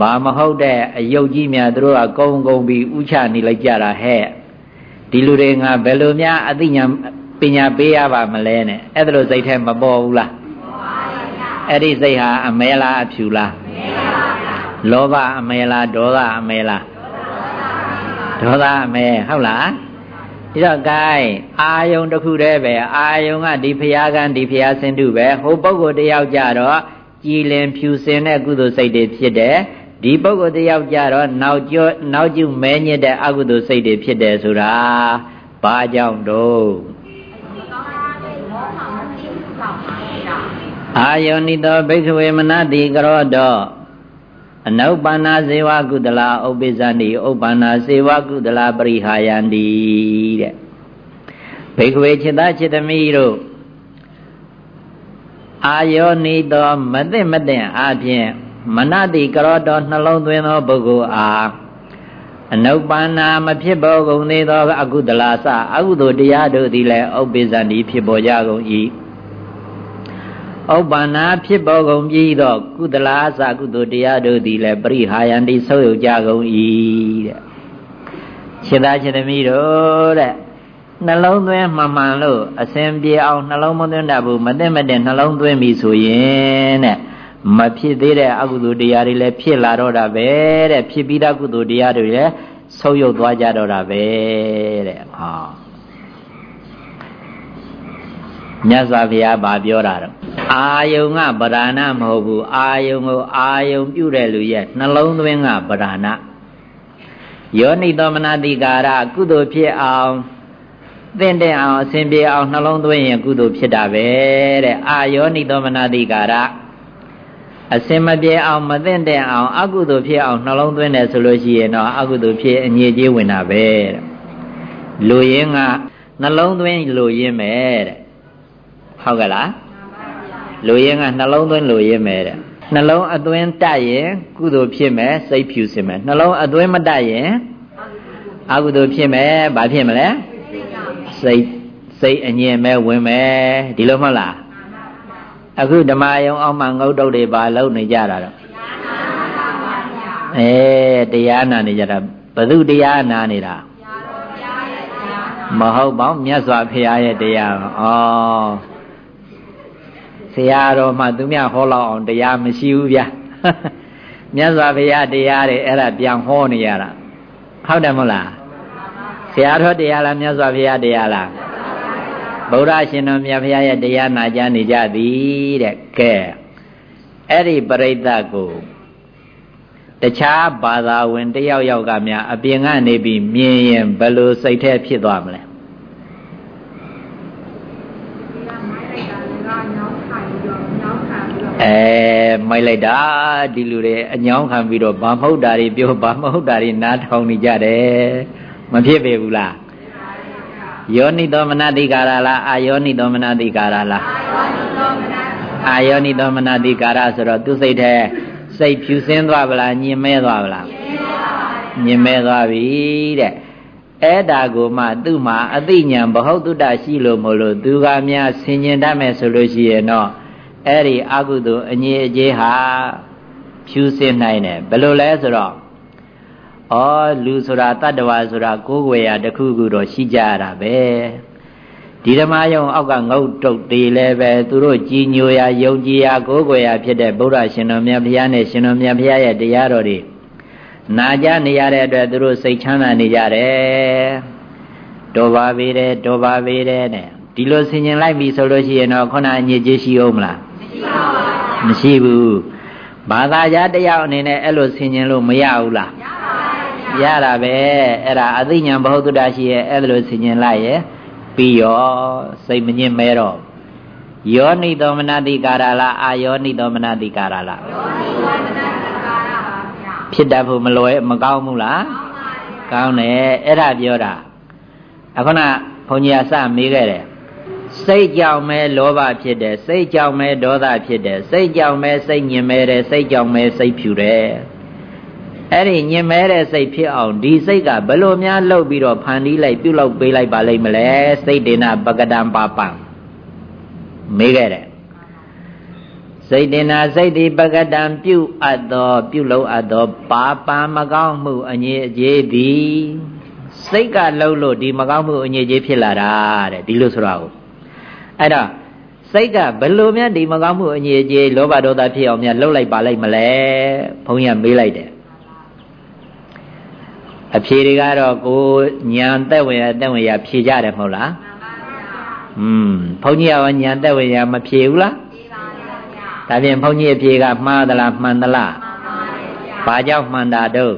ဘာမဟုတ်တဲ့အယုတ်ကြီးများတို့ကကုံကုံပြီးဥချနေလိုက်ကြတာဟဲ့ဒီလူတွေငါဘယ်လိုများအသိဉာဏ်ပညာပေးရပါမလဲနဲ့အဲ့ဒါလိုစိတ်ထဲမပေါ်ဘူးလားအဲ့ဒီစိတ်ဟာအမဲလားအဖြူလားလောဘအမဲလားဒေါသအမဲလားဒေါသအမဲဟုတ်လား ဒီတော့ gain အာယုံတစ်ခုတည်းပဲအာယုံကဒီဖရာကံဒီဖရာစင်တုပဲဟိုပုဂ္ဂိုလ်တယောက်ကြတော့ကြည်လင်ဖြူစင်တဲ့ကုသိုလ်စိတ်တွေဖြစ်တယ်ဒီပုဂ္ဂိုလ်တယောက်ကြတော့နောက်ကျော်နောက်ကျမဲညစ်တဲ့အကုသိုလ်စိတ်တွေဖြစ်တယ်ဆိုတာဘာကြောင့်တော့အာယောနိတောဘိက္ခဝေမနတိကရောတော အနုပ္ပန္နာဇေဝကုတလာဥပ္ပိဇန္တိဥပ္ပန္နာဇေဝကုတလာပရိဟာယန္တိတဲ့ဘိက္ခဝေจิตจิตသမီးတို့အာယောနိတောမသိမသိအပြင်မနတိကရောတောနှလုံးသွင်းသောပုဂ္ဂိုလ်အားအနုပ္ပန္နာမဖြစ်ပေါ်ကုန်သေးသောအကုသလာစအကုသိုလ်တရားတို့သည်လည်းဥပ္ပိဇန္တိဖြစ်ပေါ်ကြကုန်၏ ဥပ္ပန္နာဖြစ်ပေါ်ကုန်ပြီးတော့ကုသလာစကုသိုလ်တရားတို့သည်လည်းပရိဟာယန္တိဆုပ်ယုတ်ကြကုန်၏တဲ့ခြေသားခြေသမီးတို့တဲ့နှလုံးသွင်းမှန်မှန်လို့အစဉ်ပြေအောင်နှလုံးမသွင်းတတ်ဘူးမသိမတဲ့နှလုံးသွင်းပြီဆိုရင်တဲ့မဖြစ်သေးတဲ့အကုသိုလ်တရားတွေလည်းဖြစ်လာတော့တာပဲတဲ့ဖြစ်ပြီးသားကုသိုလ်တရားတွေလည်းဆုပ်ယုပ်သွားကြတော့တာပဲတဲ့ဟော မြတ်စွာဘုရားဗာပြောတာတော့အာယုံကပဓာဏမဟုတ်ဘူးအာယုံကိုအာယုံပြုတဲ့လူရဲ့နှလုံးသွင်းကပဓာဏယောနိသောမနတိကာရကုသိုလ်ဖြစ်အောင်သင့်တဲ့အောင်အစဉ်ပြေအောင်နှလုံးသွင်းရင်ကုသိုလ်ဖြစ်တာပဲတဲ့အာယောနိသောမနတိကာရအစင်မပြေအောင်မသင့်တဲ့အောင်အကုသိုလ်ဖြစ်အောင်နှလုံးသွင်းတယ်ဆိုလို့ရှိရင်တော့အကုသိုလ်ဖြစ်အငြိကြီးဝင်တာပဲတဲ့လူရင်းကနှလုံးသွင်းလူရင်းပဲတဲ့ ဟုတ်ကလားလူရင်းကနှလုံးသွင်းလူရင်းပဲတဲ့နှလုံးအသွင်းတက်ရင်ကုသိုလ်ဖြစ်မယ်စိတ်ဖြူစင်မယ်နှလုံးအသွင်းမတက်ရင်အကုသိုလ်ဖြစ်မယ်ဘာဖြစ်မလဲစိတ်စိတ်အငြင်းမဲ့ဝင်မယ်ဒီလိုမဟုတ်လားအခုဓမ္မယုံအောင်မှငုတ်တုတ်တွေပါလုံနေကြတာတော့အဲတရားနာနေကြတာဘု து တရားနာနေတာမဟုတ်ပါဘူးမြတ်စွာဘုရားရဲ့တရားဩ ဆရာတော်မှသူမြဟောလောက်အောင်တရားမရှိဘူးဗျာမြတ်စွာဘုရားတရားတွေအဲ့ဒါပြန်ဟောနေရတာဟုတ်တယ်မဟုတ်လားဆဆရာတော်တရားလားမြတ်စွာဘုရားတရားလားဗုဒ္ဓရှင်တော်မြတ်ဘုရားရဲ့တရားနာကြားနေကြသည်တဲ့ကဲအဲ့ဒီပရိသတ်ကိုတခြားဘာသာဝင်တယောက်ယောက်ကများအပြင်ကနေပြီးမြင်ရင်ဘယ်လိုစိတ်ထဲဖြစ်သွားမလဲ အဲမိုက်လိုက်တာဒီလူတွေအညောင်းခံပြီးတော့ဘာမဟုတ်တာတွေပြောဘာမဟုတ်တာတွေနားထောင်နေကြတယ်မဖြစ်ပေဘူးလားယောနိသောမနတိကာရလားအာယောနိသောမနတိကာရလားအာယောနိသောမနတိကာရဆိုတော့သူစိတ်ထဲစိတ်ဖြူစင်းသွားဗလားညင်မဲသွားဗလားညင်မဲသွားပြီတဲ့အဲ့ဒါကိုမှသူ့မှာအသိဉာဏ်ဘဟုတ်တုတ္တရှိလို့မလို့သူကများဆင်ញင်တတ်မယ်ဆိုလို့ရှိရင်တော့ အဲ့ဒီအကုသိုလ်အငြိအကျေးဟာဖြူစင်နိုင်တယ်ဘယ်လိုလဲဆိုတော့ဩလူဆိုတာတတ္တဝါဆိုတာကိုယ်ွယ်ရာတစ်ခုခုတော့ရှိကြရတာပဲဒီဓမ္မယုံအောက်ကငုတ်တုတ်တွေလည်းပဲသူတို့ကြည်ညိုရာယုံကြည်ရာကိုယ်ွယ်ရာဖြစ်တဲ့ဗုဒ္ဓရှင်တော်မြတ်ဘုရားနဲ့ရှင်တော်မြတ်ဘုရားရဲ့တရားတော်တွေနာကြနေရတဲ့အတွက်သူတို့စိတ်ချမ်းသာနေကြတယ်တော်ပါပေတယ်တော်ပါပေတယ်တဲ့ဒီလိုဆင်ញင်လိုက်ပြီဆိုလို့ရှိရင်တော့ခုနအညစ်အကြေးရှိအောင်မလား မရှိဘူးဘာသာကြားတယောက်အနေနဲ့အဲ့လိုဆင်ញင်လို့မရဘူးလားရတာပဲအဲ့ဒါအသိဉာဏ်ဘ ਹੁ တုတ္တရှိရဲ့အဲ့လိုဆင်ញင်လိုက်ရဲ့ပြီးရောစိတ်မညစ်မဲတော့ယောနိသောမနတိကာရလားအာယောနိသောမနတိကာရလားယောနိသောမနတိကာရပါဗျာဖြစ်တတ်ဖို့မလွယ်မကောင်းဘူးလားကောင်းတယ်အဲ့ဒါပြောတာအခုနဘုန်းကြီးကစမေးခဲ့တယ် စိတ်ကြောင့်ပဲလောဘဖြစ်တယ်စိတ်ကြောင့်ပဲဒေါသဖြစ်တယ်စိတ်ကြောင့်ပဲစိတ်ညင်မဲတယ်စိတ်ကြောင့်ပဲစိတ်ဖြူတယ်အဲ့ဒီညင်မဲတဲ့စိတ်ဖြစ်အောင်ဒီစိတ်ကဘလို့များလှုပ်ပြီးတော့ဖန်တီးလိုက်ပြုတ်လောက်ပေးလိုက်ပါလိမ့်မလဲစိတ်ဒေနာပကတံပါပံမေးခဲ့တယ်စိတ်ဒေနာစိတ်ဒီပကတံပြုတ်အပ်သောပြုတ်လောက်အပ်သောပါပံမကောင်းမှုအငြိအကျေးသည်စိတ်ကလှုပ်လို့ဒီမကောင်းမှုအငြိအကျေးဖြစ်လာတာတဲ့ဒီလိုဆိုတော့ အဲ့တော့စိတ်ကဘယ်လိုများဒီမကောင်းမှုအငြိအကျေးလောဘဒေါသဖြစ်အောင်များလှုပ်လိုက်ပါလိုက်မလဲဘုန်းကြီးကမေးလိုက်တယ်အဖြေတွေကတော့ကိုညာသက်ဝင်အသက်ဝင်ရဖြေကြတယ်မဟုတ်လားอืมဘုန်းကြီးကညာသက်ဝင်ရမဖြေဘူးလားဒါဖြင့်ဘုန်းကြီးအဖြေကမှားသလားမှန်သလားဘာကြောင့်မှန်တာတော့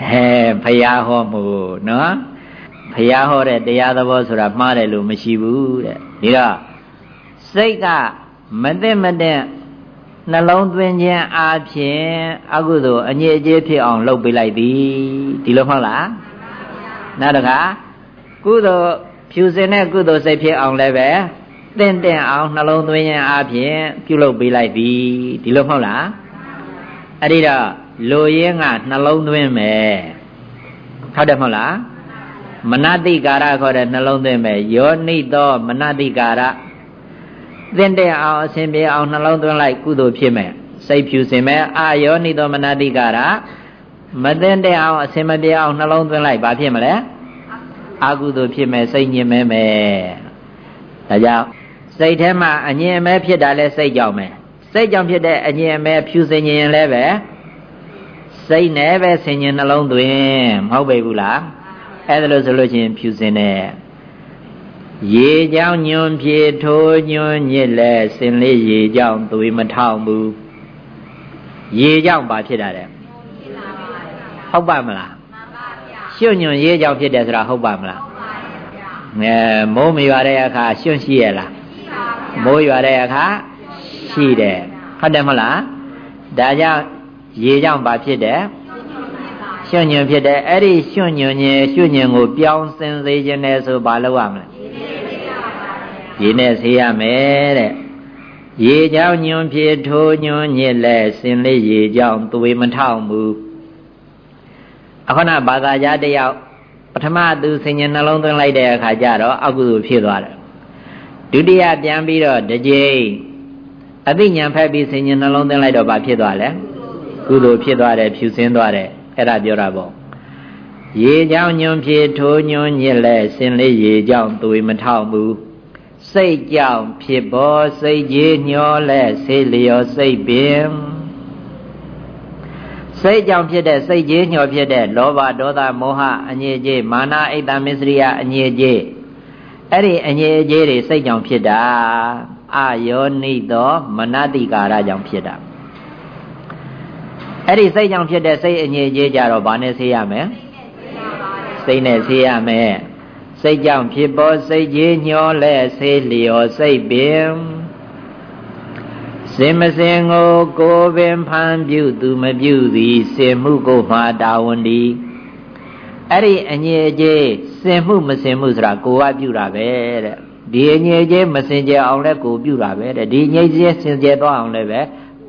ဟဲဖရာဟောမှုနော် ဖရာဟောတဲ့တရားသဘောဆိုတာမှားတယ်လို့မရှိဘူးတဲ့ဒီတော့စိတ်ကမသိမတဲ့နှလုံးသွင်းခြင်းအားဖြင့်အကုသိုလ်အညစ်အကြေးဖြစ်အောင်လုပ်ပေးလိုက်သည်ဒီလိုမဟုတ်လားနောက်တခါကုသိုလ်ဖြူစင်တဲ့ကုသိုလ်စိတ်ဖြစ်အောင်လည်းပဲတင့်တင့်အောင်နှလုံးသွင်းခြင်းအားဖြင့်ပြုလုပ်ပေးလိုက်သည်ဒီလိုမဟုတ်လားအဲ့ဒီတော့လိုရင်းကနှလုံးသွင်းမယ်ဟုတ်တယ်မဟုတ်လား မနတိကာရခေါ်တဲ့နှလုံးသွင်းမယ်ယောနိသောမနတိကာရသင်တဲ့အောင်အစဉ်ပြေအောင်နှလုံးသွင်းလိုက်ကုသိုလ်ဖြစ်မယ်စိတ်ဖြူစင်မယ်အာယောနိသောမနတိကာရမသင်တဲ့အောင်အစဉ်မပြေအောင်နှလုံးသွင်းလိုက်ဘာဖြစ်မလဲအကုသိုလ်ဖြစ်မယ်စိတ်ညစ်မဲမယ်ဒါကြောင့်စိတ်ထဲမှာအငြင်းအမဲဖြစ်တာလဲစိတ်ကြောင့်ပဲစိတ်ကြောင့်ဖြစ်တဲ့အငြင်းအမဲဖြူစင်ရင်လည်းပဲစိတ်နဲ့ပဲဆင်ញင်နှလုံးသွင်းမဟုတ်ပေဘူးလား အဲ့ဒါလို့ဆိုလို့ချင်းဖြူစင်တဲ့ရေကြောင့်ညွန်ပြေထိုးညွန်ညစ်လဲစင်လေးရေကြောင့်သွေးမထောင်ဘူးရေကြောင့်ဘာဖြစ်တာလဲဟုတ်ပါမလားရှွညွန်ရေကြောင့်ဖြစ်တယ်ဆိုတာဟုတ်ပါမလားအဲမိုးမရွာတဲ့အခါရှွန့်ရှိရလားမိုးရွာတဲ့အခါရှိတယ်ဟုတ်တယ်မဟုတ်လားဒါကြောင့်ရေကြောင့်ဘာဖြစ်တယ် ရွှွညွန်ဖြစ်တယ်အဲ့ဒီရွှွညွန်ခြင်းရွှွညွန်ကိုပြောင်းစင်စေခြင်းနဲ့ဆိုဘာလုပ်ရမလဲရေနဲ့ဆေးရမယ်တဲ့ရေကြောင့်ညွန်ဖြစ်ထိုးညွန်ညစ်လဲစင်လေးရေကြောင့်သွေမထောင်ဘူးအခုနဘာသာကြားတယောက်ပထမသူဆင်ញနှလုံးသွင်းလိုက်တဲ့အခါကျတော့အကုသိုလ်ဖြစ်သွားတယ်ဒုတိယပြန်ပြီးတော့တစ်ကြိမ်အသိဉာဏ်ဖက်ပြီးဆင်ញနှလုံးသွင်းလိုက်တော့ဘာဖြစ်သွားလဲကုသိုလ်ဖြစ်သွားတယ်ဖြူစင်းသွားတယ် အဲ့ဒါပြောတာပေါ့ရေကြောင့်ညွန်ဖြေထိုးညွန်ညစ်လဲစင်လေးရေကြောင့်သွေမထောက်ဘူးစိတ်ကြောင့်ဖြစ်ပေါ်စိတ်ကြီးညောလဲဆေးလျောစိတ်ပင်စိတ်ကြောင့်ဖြစ်တဲ့စိတ်ကြီးညှော်ဖြစ်တဲ့လောဘဒေါသမောဟအငြိအကျေးမာနအိတ်တမစ္စရိယအငြိအကျေးအဲ့ဒီအငြိအကျေးတွေစိတ်ကြောင့်ဖြစ်တာအာယောနိသော မနတိကာရကြောင့်ဖြစ်တာ အဲ့ဒီစိတ်ကြောင့်ဖြစ်တဲ့စိတ်အငြိအကျေးကြတော့ဘာနဲ့ဆေးရမလဲစိတ်နဲ့ဆေးရမယ်စိတ်ကြောင့်ဖြစ်ပေါ်စိတ်ကြီးညှောလဲဆေးလျော်စိတ်ပင်စင်မစင်ကိုကိုပင်ဖန်ပြုသူမပြုသည်စင်မှုကိုမှာတာဝန်ဒီအဲ့ဒီအငြိအကျေးစင်မှုမစင်မှုဆိုတာကိုကပြုတာပဲတဲ့ဒီအငြိအကျေးမစင်ကြအောင်လဲကိုပြုတာပဲတဲ့ဒီငြိအကျေးစင်ကြသွားအောင်လဲပဲ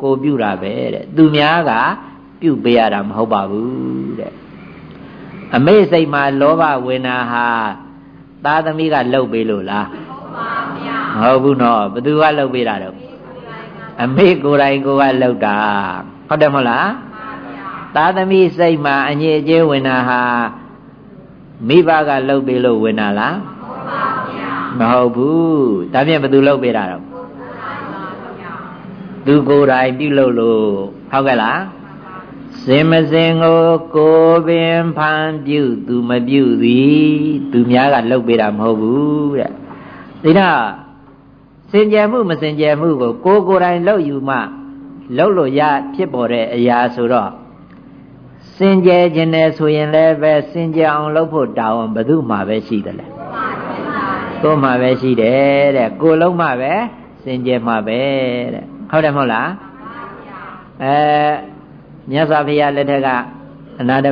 ကိုပြုတာပဲတဲ့သူများက ပြုပေးရတာမဟုတ်ပါဘူးတဲ့အမေစိတ်မှာလောဘဝေနာဟာသာသမီကလှုပ်ပေးလို့လားဟုတ်ပါဗျာမဟုတ်ဘူးနော်ဘသူကလှုပ်ပေးတာတော့အမေကိုယ်တိုင်ကိုကလှုပ်တာဟုတ်တယ်မဟုတ်လားသာသမီစိတ်မှာအငြိအကျေးဝင်တာဟာမိဘကလှုပ်ပေးလို့ဝင်တာလားမဟုတ်ဘူးဒါဖြင့်ဘယ်သူလှုပ်ပေးတာတော့သူကိုယ်တိုင်ပြုလုပ်လို့ဟုတ်ကဲ့လား စင်မစင်ကိုကိုပင်ဖန်ပြုသူမပြုသည်သူများကလှုပ်ပေးတာမဟုတ်ဘူးတဲ့ဒါစင်ကြယ်မှုမစင်ကြယ်မှုကိုကိုကိုယ်တိုင်လှုပ်ယူမှလှုပ်လို့ရဖြစ်ပေါ်တဲ့အရာဆိုတော့စင်ကြယ်ခြင်းနဲ့ဆိုရင်လည်းပဲစင်ကြယ်အောင်လုပ်ဖို့တောင်းဘယ်သူမှပဲရှိတယ်လေကိုမှပဲရှိတယ်တဲ့ကိုလုံးမှပဲစင်ကြယ်မှပဲတဲ့ဟုတ်တယ်မဟုတ်လားအဲ မြတ်စွာဘုရားလက်ထက်ကအနာတ